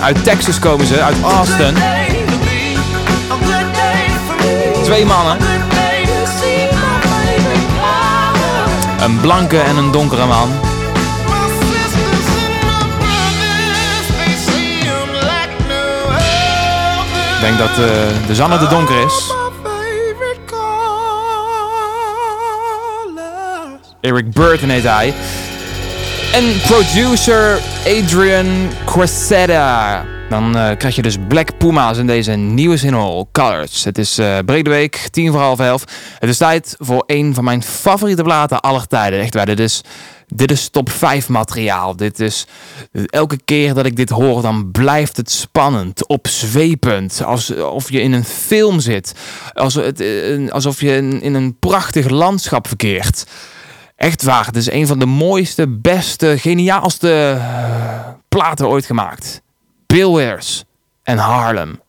Uit Texas komen ze, uit Austin. Twee mannen. Een blanke en een donkere man. Ik denk dat eh, de Zanne de donker is. Eric Burton heet hij. En producer Adrian Quasetta. Dan eh, krijg je dus Black Puma's in deze nieuwe single, Colors. Het is brede week, tien voor half elf. Het is tijd voor een van mijn favoriete platen aller tijden. Echt waar, dit is, dit is top 5 materiaal. Dit is, elke keer dat ik dit hoor, dan blijft het spannend, opzwepend. Alsof je in een film zit. Alsof, het, eh, alsof je in een prachtig landschap verkeert. Echt waar, het is een van de mooiste, beste, geniaalste eh, platen ooit gemaakt. Bill Withers en Harlem.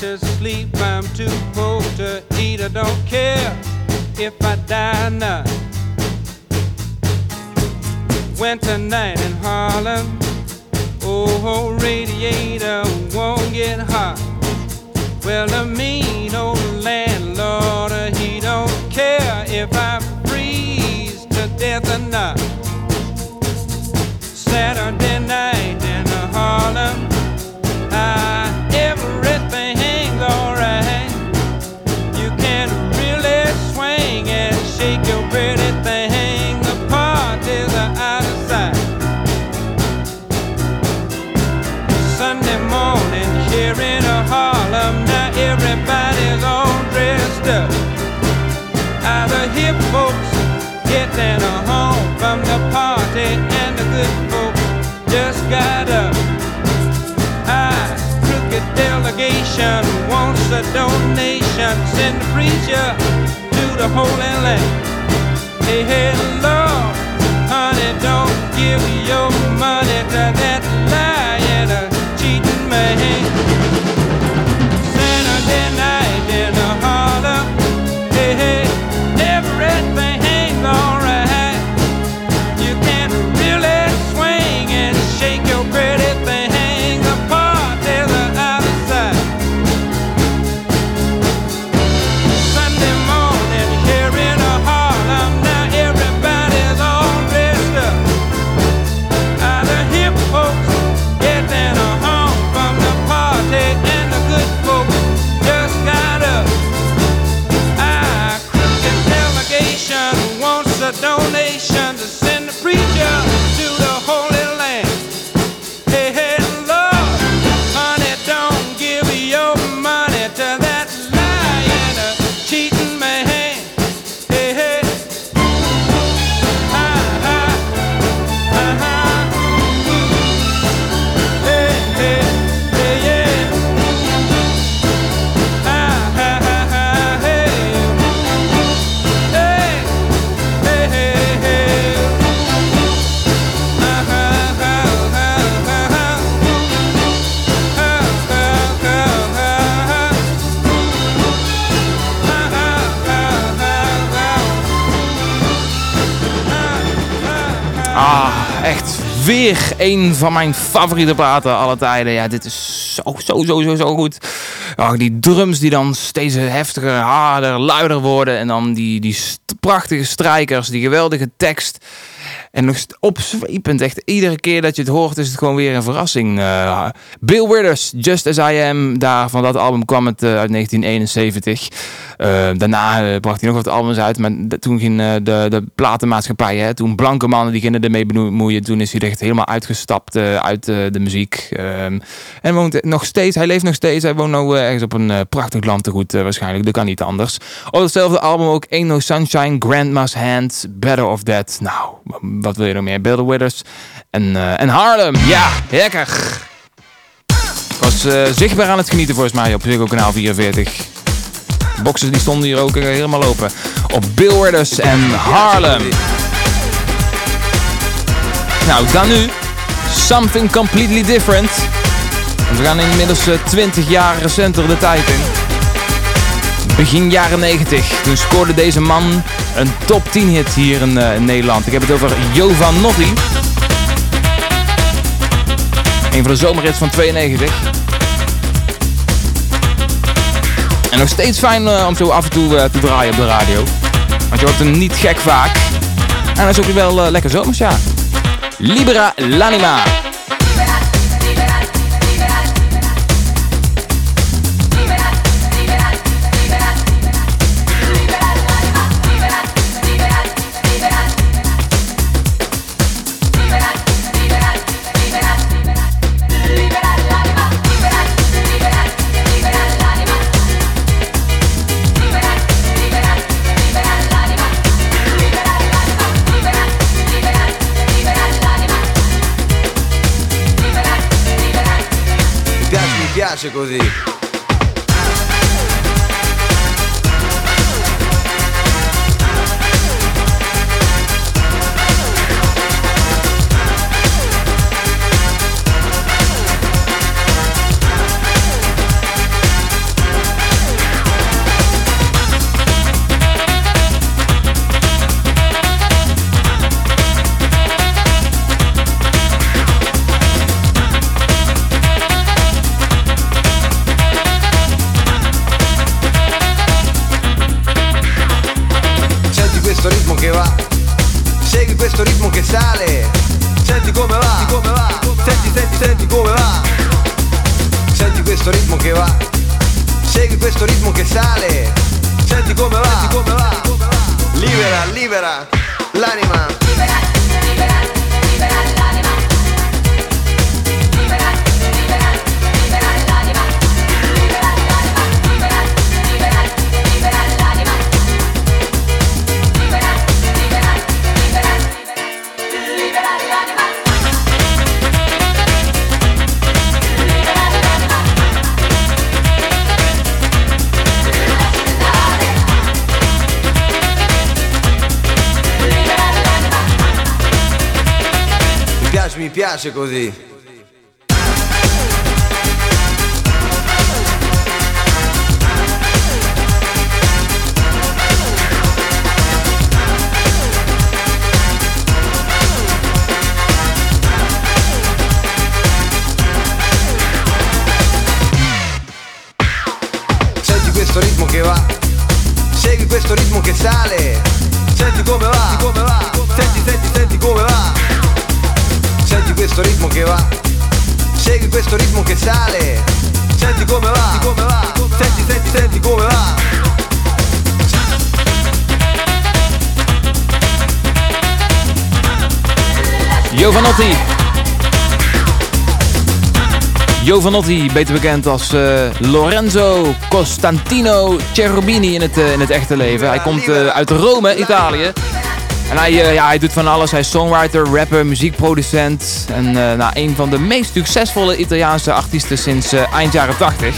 To sleep. I'm too poor to eat. I don't care if I die or not. Winter night in Harlem. Oh, radiator won't get hot. Well, the mean old landlord, uh, he don't care if I freeze to death or not. Saturday night a donation. Send the preacher to the Holy Land. Hey, hey, Lord, honey, don't give your money to that weer een van mijn favoriete platen alle tijden. Ja, dit is zo, zo, zo, zo, zo goed. Die drums die dan steeds heftiger, harder, luider worden. En dan die, die prachtige strijkers, die geweldige tekst. En nog opzwepend, echt iedere keer dat je het hoort is het gewoon weer een verrassing. Eh, Bill Withers, Just As I Am, daar van dat album kwam het eh, uit 1971. Eh, daarna bracht hij nog wat albums uit, maar toen ging de, de platenmaatschappij, hè, toen blanke mannen die gingen ermee bemoeien, toen is hij echt helemaal uitgestapt uit de muziek. Ehm, en woont nog steeds, hij leeft nog steeds, hij woont nou ergens op een prachtig landtegoed waarschijnlijk, dat kan niet anders. Op hetzelfde album ook Ain't No Sunshine, Grandma's Hand, Better of That. Nou, wat wil je nog meer? Bill en, eh, en Harlem, ja, lekker. Was eh, zichtbaar aan het genieten volgens mij op Ziggo kanaal 44. De die stonden hier ook eh, helemaal open. Op Bill en Harlem. Nou, dan nu. Something completely different. We gaan inmiddels eh, 20 jaar recenter de tijd in. Begin jaren 90. Toen scoorde deze man een top 10 hit hier in, eh, in Nederland. Ik heb het over Jovanotti. Een van de zomerhits van 92. En nog steeds fijn eh, om zo af en toe eh, te draaien op de radio. Want je hoort hem niet gek vaak. En dat is ook wel lekker zomers, ja. Libera l'anima. piace così. Jovanotti, beter bekend als eh, Lorenzo Costantino Cherubini in het, eh, in het echte leven. Hij komt eh, uit Rome, Italië. En hij, ja, hij doet van alles. Hij is songwriter, rapper, muziekproducent. En nou, een van de meest succesvolle Italiaanse artiesten sinds eind jaren 80.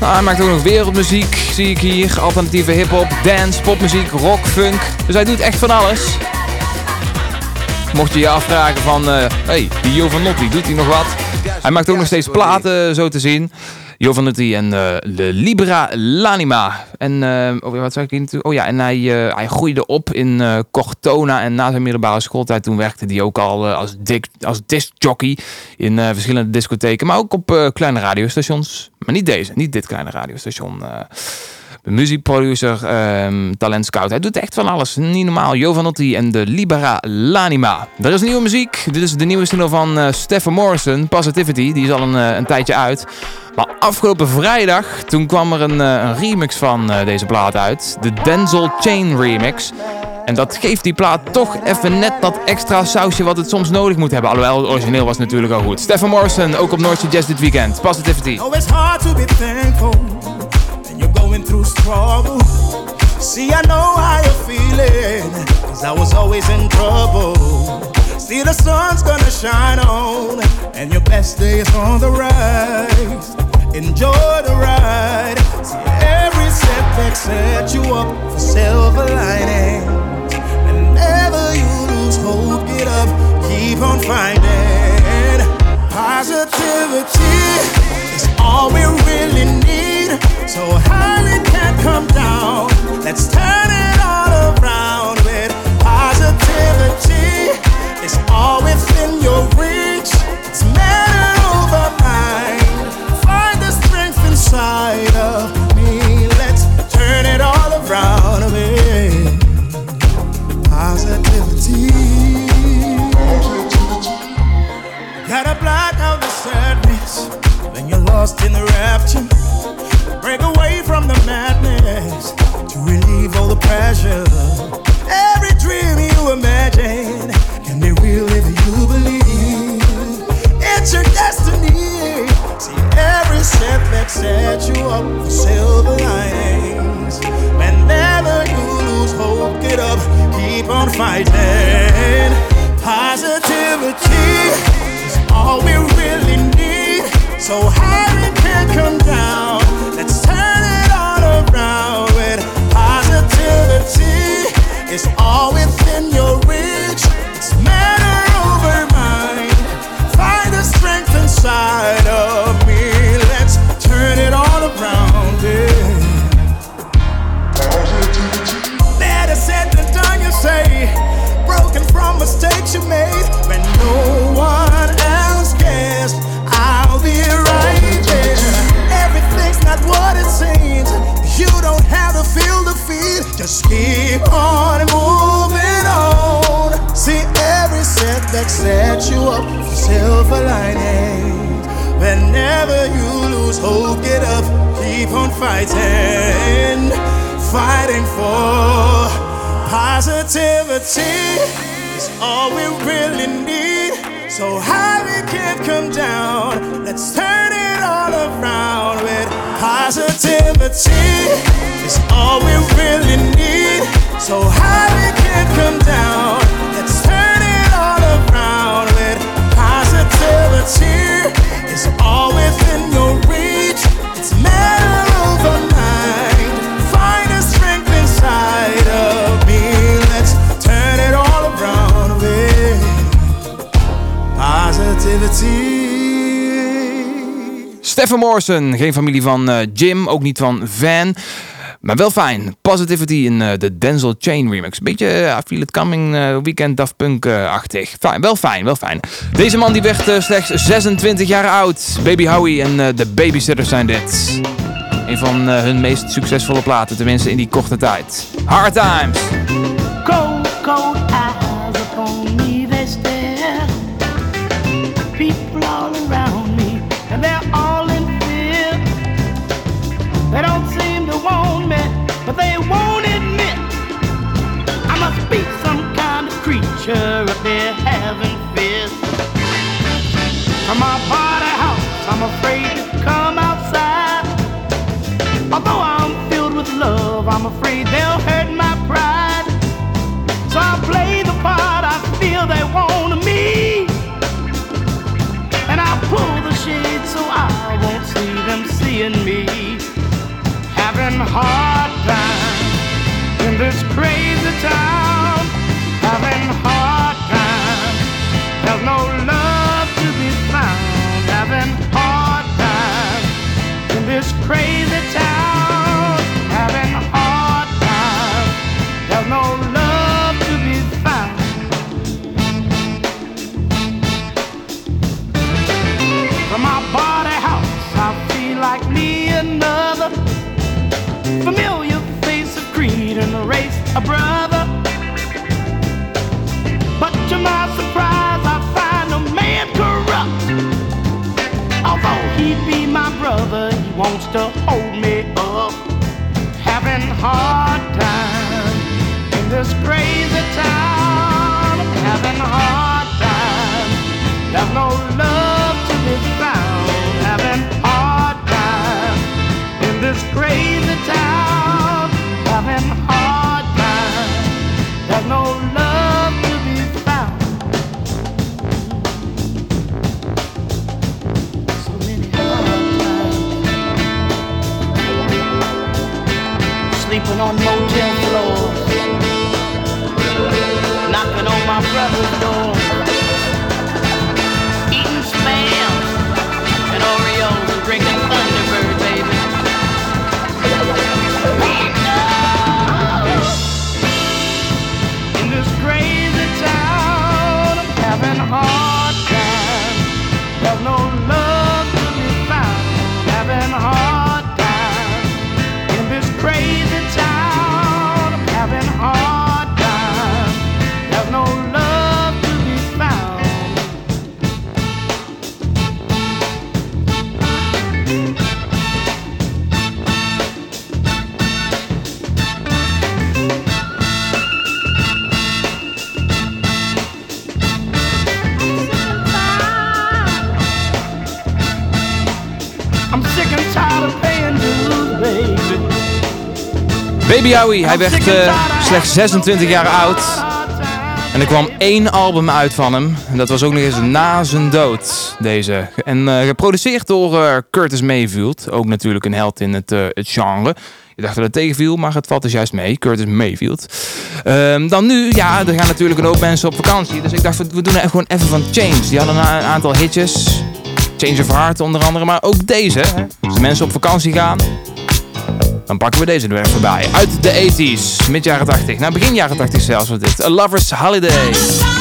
Nou, hij maakt ook nog wereldmuziek, zie ik hier. Alternatieve hip-hop, dance, popmuziek, rock, funk. Dus hij doet echt van alles. Mocht je je afvragen van, hé, hey, die Jovanotti, doet hij nog wat? Hij maakt ook nog steeds platen, zo te zien. Jovanutti en eh, de Libera L'Anima. En oh, wat zei ik natuurlijk? Oh ja, en hij, eh, hij groeide op in Cortona. En na zijn middelbare schooltijd toen werkte hij ook al als, dik, als discjockey in verschillende discotheken. Maar ook op kleine radiostations. Maar niet deze, niet dit kleine radiostation. Muziekproducer, ehm talent scout. Hij doet echt van alles. Niet normaal. Jovanotti en de Libera L'Anima. Er is nieuwe muziek. Dit is de nieuwe single van Stephen Morrison, Positivity. Die is al een, eh, een tijdje uit. Maar afgelopen vrijdag, toen kwam er een, eh, een remix van deze plaat uit. De Denzel Chain remix. En dat geeft die plaat toch even net dat extra sausje wat het soms nodig moet hebben. Alhoewel, het origineel was natuurlijk al goed. Stephen Morrison, ook op Noordse Jazz dit weekend. Positivity. Hard to be thankful going through struggle. See, I know how you're feeling, cause I was always in trouble. See, the sun's gonna shine on, and your best day is on the rise. Enjoy the ride. See, every setback set you up for silver lining. Whenever you lose hope, get up, keep on fighting. Positivity is all we really need. So high it can't come down. Let's turn it all around with positivity. It's all within your reach. It's matter over mind. Find the strength inside of me. Let's turn it all around with positivity. Gotta block out the sadness when you're lost in the rapture. To relieve all the pressure. Every dream you imagine can be real if you believe. It's your destiny. See, every setback set you up for silver linings. Whenever you lose hope, get up, keep on fighting. Positivity is all we really need. So it can't come down. Positivity. It's all within your reach. It's matter over mind. Find the strength inside of me. Let's turn it all around. Yeah. Better said than done, you say. Broken from mistakes you made when no one else cares. I'll be right there. Everything's not what it seems. You don't have Just keep on moving on. See, every setback sets you up for silver linings. Whenever you lose hope, get up, keep on fighting, fighting for positivity. Is all we really need. So high we can't come down. Let's turn it all around with positivity. Is all we really need. So high we can't come down. Let's turn it all around with positivity. It's all within Stephen Morrison, geen familie van eh, Jim, ook niet van Van. Maar wel fijn. Positivity in eh, de Denzel Chain remix. Beetje uh, I Feel It Coming Weekend Daft Punk-achtig. fijn, wel fijn, wel fijn. Deze man die werd slechts 26 jaar oud. Baby Howie en de Babysitters zijn dit. Een van hun meest succesvolle platen, tenminste in die korte tijd. Hard Times. Cold, cold From my party house, I'm afraid to come outside. Although I'm filled with love, I'm afraid they'll hurt my pride. So I play the part I feel they want me. And I pull the shade so I won't see them seeing me. Having hard time in this brother, he wants to hold me up. Having hard time in this crazy town. Having hard time. There's no love On motel floors. Knocking on my brother's door. Eating spam and Oreos and drinking Thunderbird, baby. In this crazy town, I'm having Hij werd eh, slechts 26 jaar oud. En er kwam één album uit van hem. En dat was ook nog eens na zijn dood, deze. En eh, geproduceerd door eh, Curtis Mayfield. Ook natuurlijk een held in het, het genre. Je dacht dat het tegenviel, maar het valt dus juist mee. Curtis Mayfield. Ehm, dan nu, ja, er gaan natuurlijk een hoop mensen op vakantie. Dus ik dacht, we doen er gewoon even van Change. Die hadden een, een aantal hitjes. Change of Heart onder andere, maar ook deze. hè. Als de mensen op vakantie gaan, dan pakken we deze er weer voorbij. Uit de 80s, mid jaren 80. Nou, begin jaren 80 zelfs was dit. A Lover's Holiday.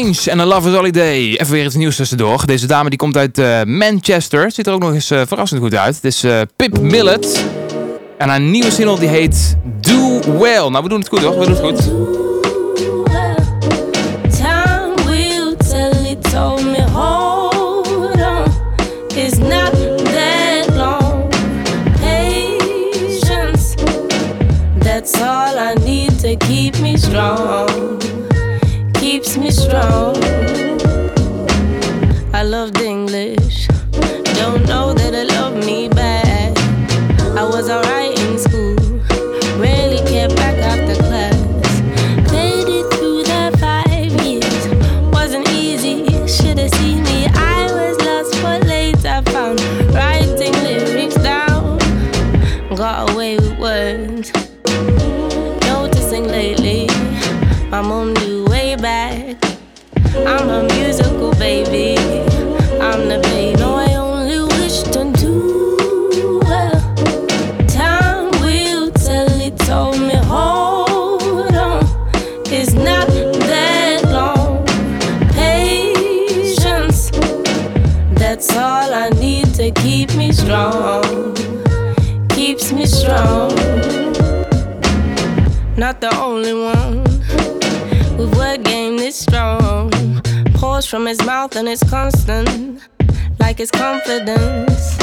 Change en A Lover's Holiday. Even weer iets nieuws tussendoor. Deze dame die komt uit eh, Manchester. Ziet er ook nog eens eh, verrassend goed uit. Het is eh, Pip Millet. En haar nieuwe single die heet Do Well. Nou, we doen het goed hoor. We doen het goed. That's all I need to keep me strong strong The only one. With word game this strong. Pours from his mouth and it's constant. Like his confidence.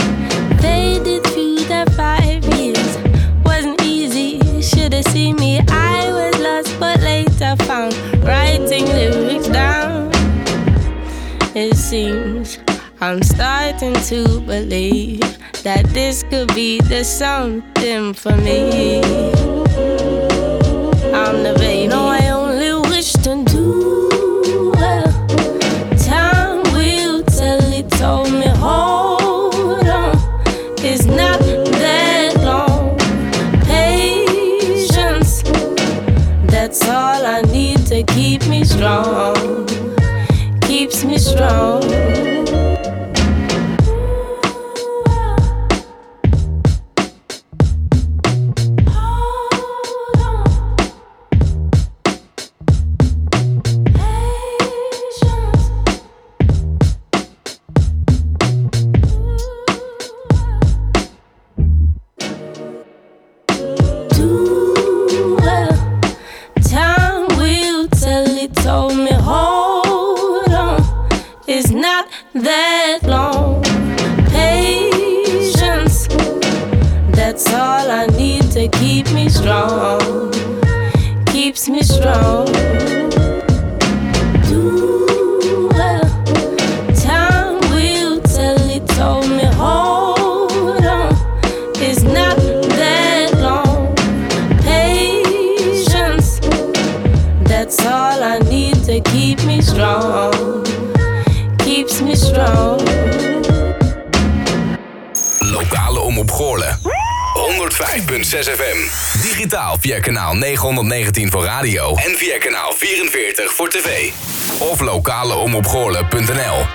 Faded through the five years. Wasn't easy, should've seen me. I was lost but later found. Writing lyrics down. It seems I'm starting to believe That this could be the something for me I'm the baby. No, I only wish to do well Time will tell it told me. Hold on. It's not that long. Patience. That's all I need to keep me strong. Keeps me strong via kanaal 919 voor radio en via kanaal 44 voor tv. Of lokaleomroepgoorlen.nl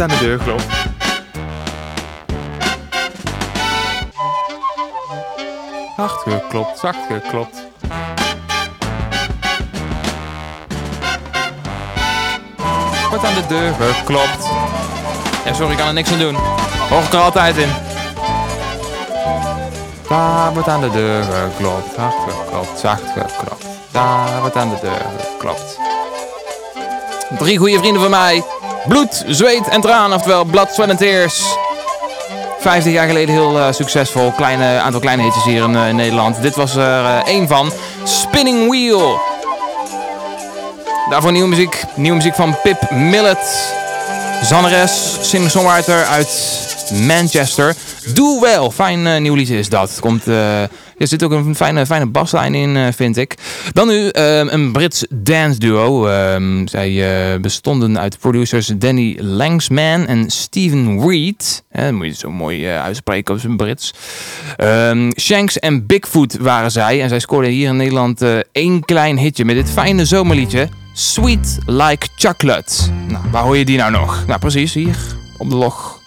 Aan de deur geklopt. Zacht geklopt, zacht geklopt. Wordt aan de deur geklopt. Ja, sorry, ik kan er niks aan doen. Hoog ik er altijd in. Daar wordt aan de deur geklopt, zacht geklopt, zacht geklopt. Daar wordt aan de deur geklopt. Drie goede vrienden van mij. Bloed, zweet en tranen, oftewel Blood, Sweat and Tears. 50 jaar geleden heel eh, succesvol. Kleine, aantal kleine hitjes hier in, eh, Nederland. Dit was er eh, één van. Spinning Wheel. Daarvoor nieuwe muziek. Nieuwe muziek van Pip Millet. Zangeres, singer-songwriter uit Manchester. Doe wel. Fijn nieuw liedje is dat. Komt, er zit ook een fijne, fijne baslijn in, eh, vind ik. Dan nu eh, een Brits dance duo. Ehm, zij eh, bestonden uit producers Danny Langsman en Steven Reed. Eh, moet je zo mooi uitspreken op zijn Brits. Ehm, Shanks en Bigfoot waren zij. En zij scoorden hier in Nederland één klein hitje met dit fijne zomerliedje. Sweet Like Chocolate. Nou, waar hoor je die nou nog? Nou, precies hier op de log.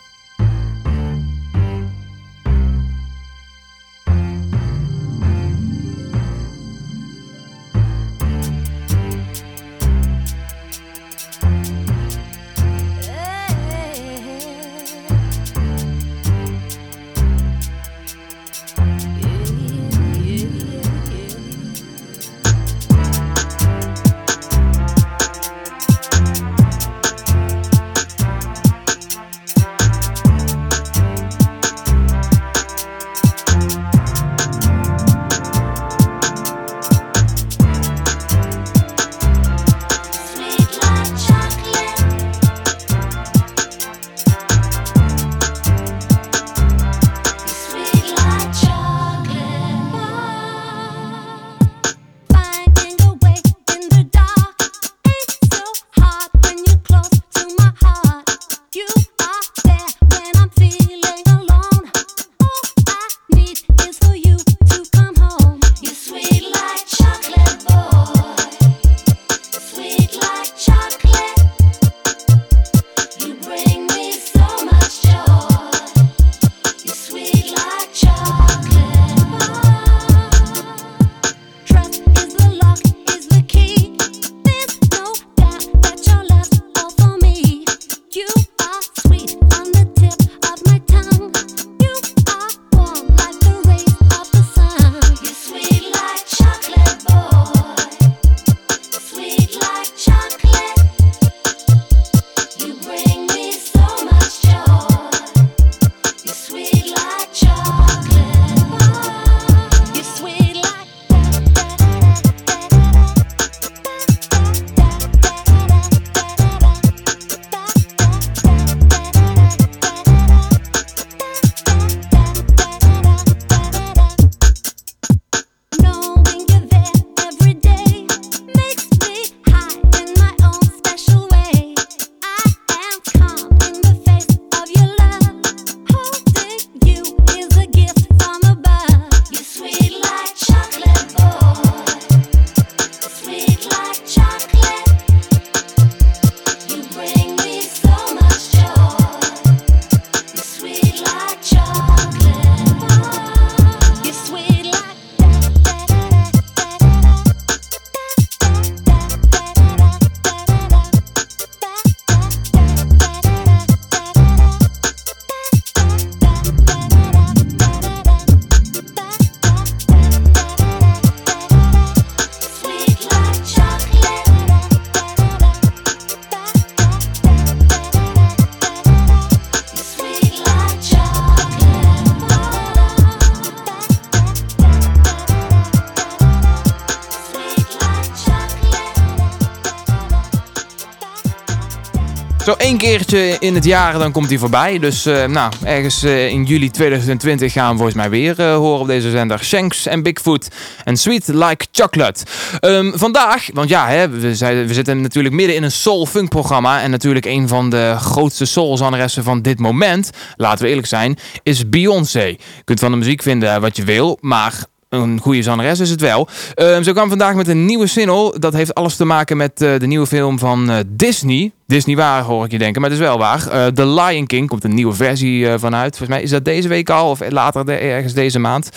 Zo één keertje in het jaar, dan komt hij voorbij. Dus eh, nou, ergens eh, in juli 2020 gaan we volgens mij weer eh, horen op deze zender. Shanks en Bigfoot en Sweet Like Chocolate. Ehm, vandaag, want ja, hè, we, we zitten natuurlijk midden in een soul-funk programma. En natuurlijk een van de grootste soulzangeressen van dit moment, laten we eerlijk zijn, is Beyoncé. Je kunt van de muziek vinden wat je wil, maar een goede zangeres is het wel. Ehm, ze kwam vandaag met een nieuwe single. Dat heeft alles te maken met eh, de nieuwe film van eh, Disney. Disney waar, hoor ik je denken, maar het is wel waar. Eh, The Lion King komt een nieuwe versie vanuit. Volgens mij is dat deze week al, of later de- ergens deze maand.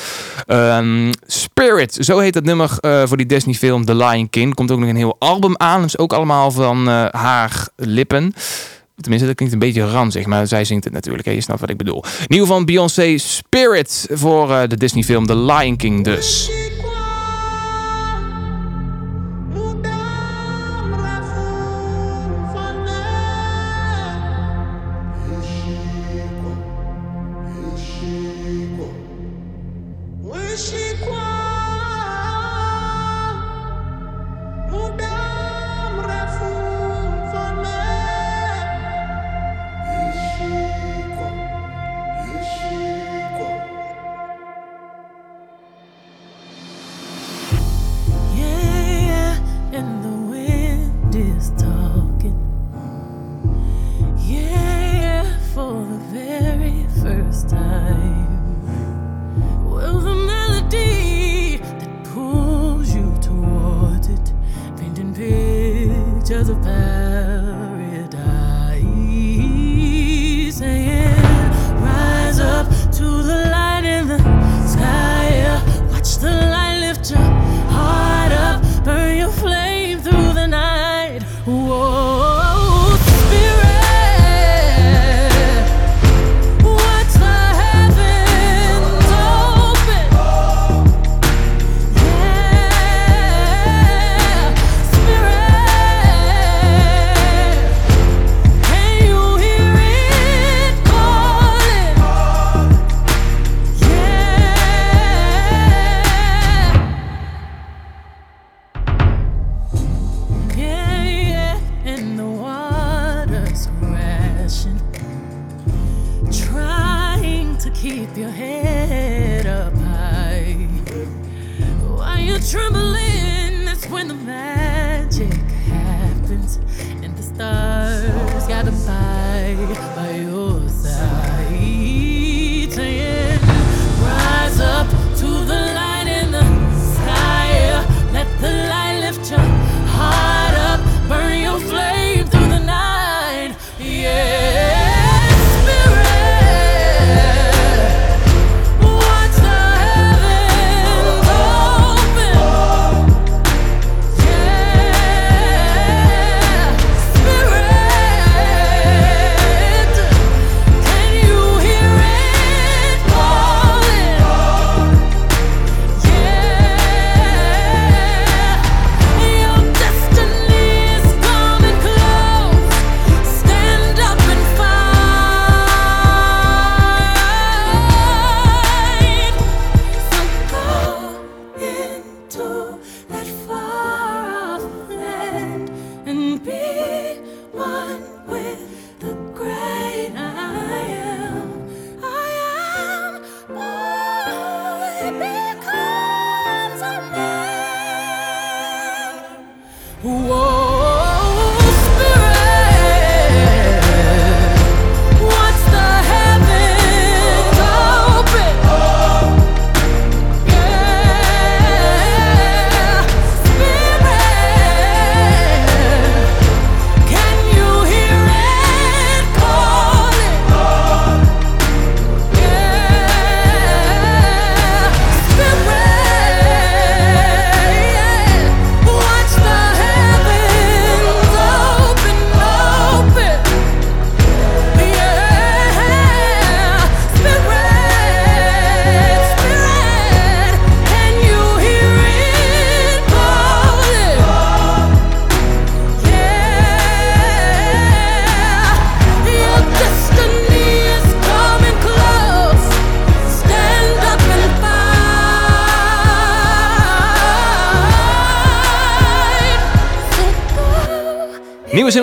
Ehm, Spirit, zo heet het nummer voor die Disney film The Lion King. Komt ook nog een heel album aan. Dat is ook allemaal van haar lippen. Tenminste, dat klinkt een beetje ranzig, maar zij zingt het natuurlijk. Hè? Je snapt wat ik bedoel. Nieuw van Beyoncé Spirit voor eh, de Disney film The Lion King dus.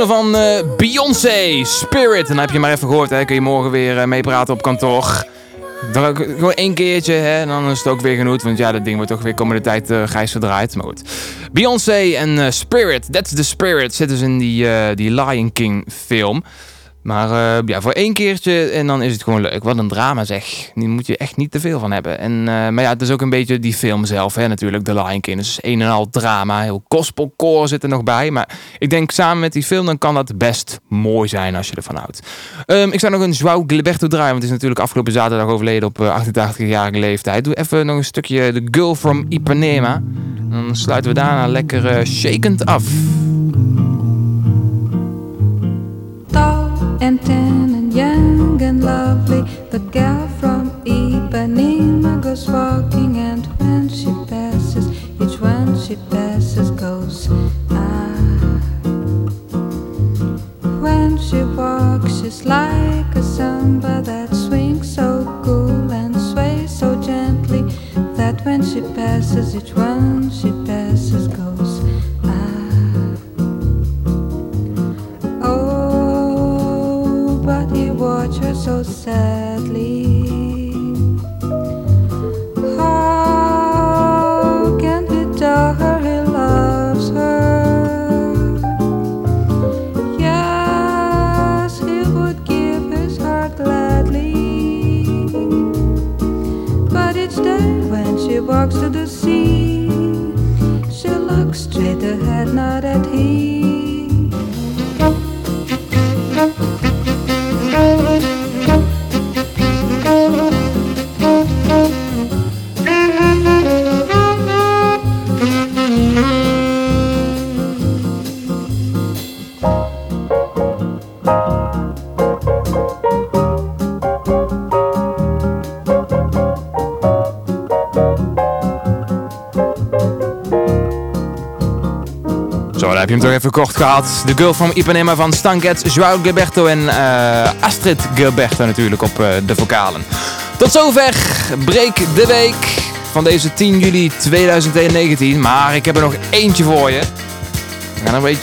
Van eh, Beyoncé, Spirit. En dan heb je maar even gehoord, hè. kun je morgen weer eh, meepraten op kantoor. Gewoon één keertje, hè, en dan is het ook weer genoeg. Want ja, dat ding wordt toch weer komende tijd uh, grijs verdraaid. Maar goed. Beyoncé en Spirit, That's the Spirit, zitten dus in die, die Lion King film. Maar eh, ja, voor één keertje en dan is het gewoon leuk. Wat een drama zeg. Die moet je echt niet te veel van hebben. En, eh, maar ja, het is ook een beetje die film zelf, hè, natuurlijk. The Lion King. Dus een en al drama. Heel gospelcore zit er nog bij. Maar ik denk samen met die film, dan kan dat best mooi zijn als je ervan houdt. Ehm, ik zou nog een João Gilberto draaien. Want het is natuurlijk afgelopen zaterdag overleden op eh, 88-jarige leeftijd. Doe even nog een stukje The Girl from Ipanema. Dan sluiten we daarna lekker eh, shakend af. She's like a samba that swings so cool and sways so gently that when she passes, each one she passes goes ah. Oh, but he watched her so sadly. Walks to the sea, she looks straight ahead, not at him. Hem toch even kort gehad. De girl from Ipanema van Stanket, João Gilberto en eh, Astrid Gilberto natuurlijk op eh, de vocalen. Tot zover Break de Week van deze 10 juli 2019. Maar ik heb er nog eentje voor je. We gaan een beetje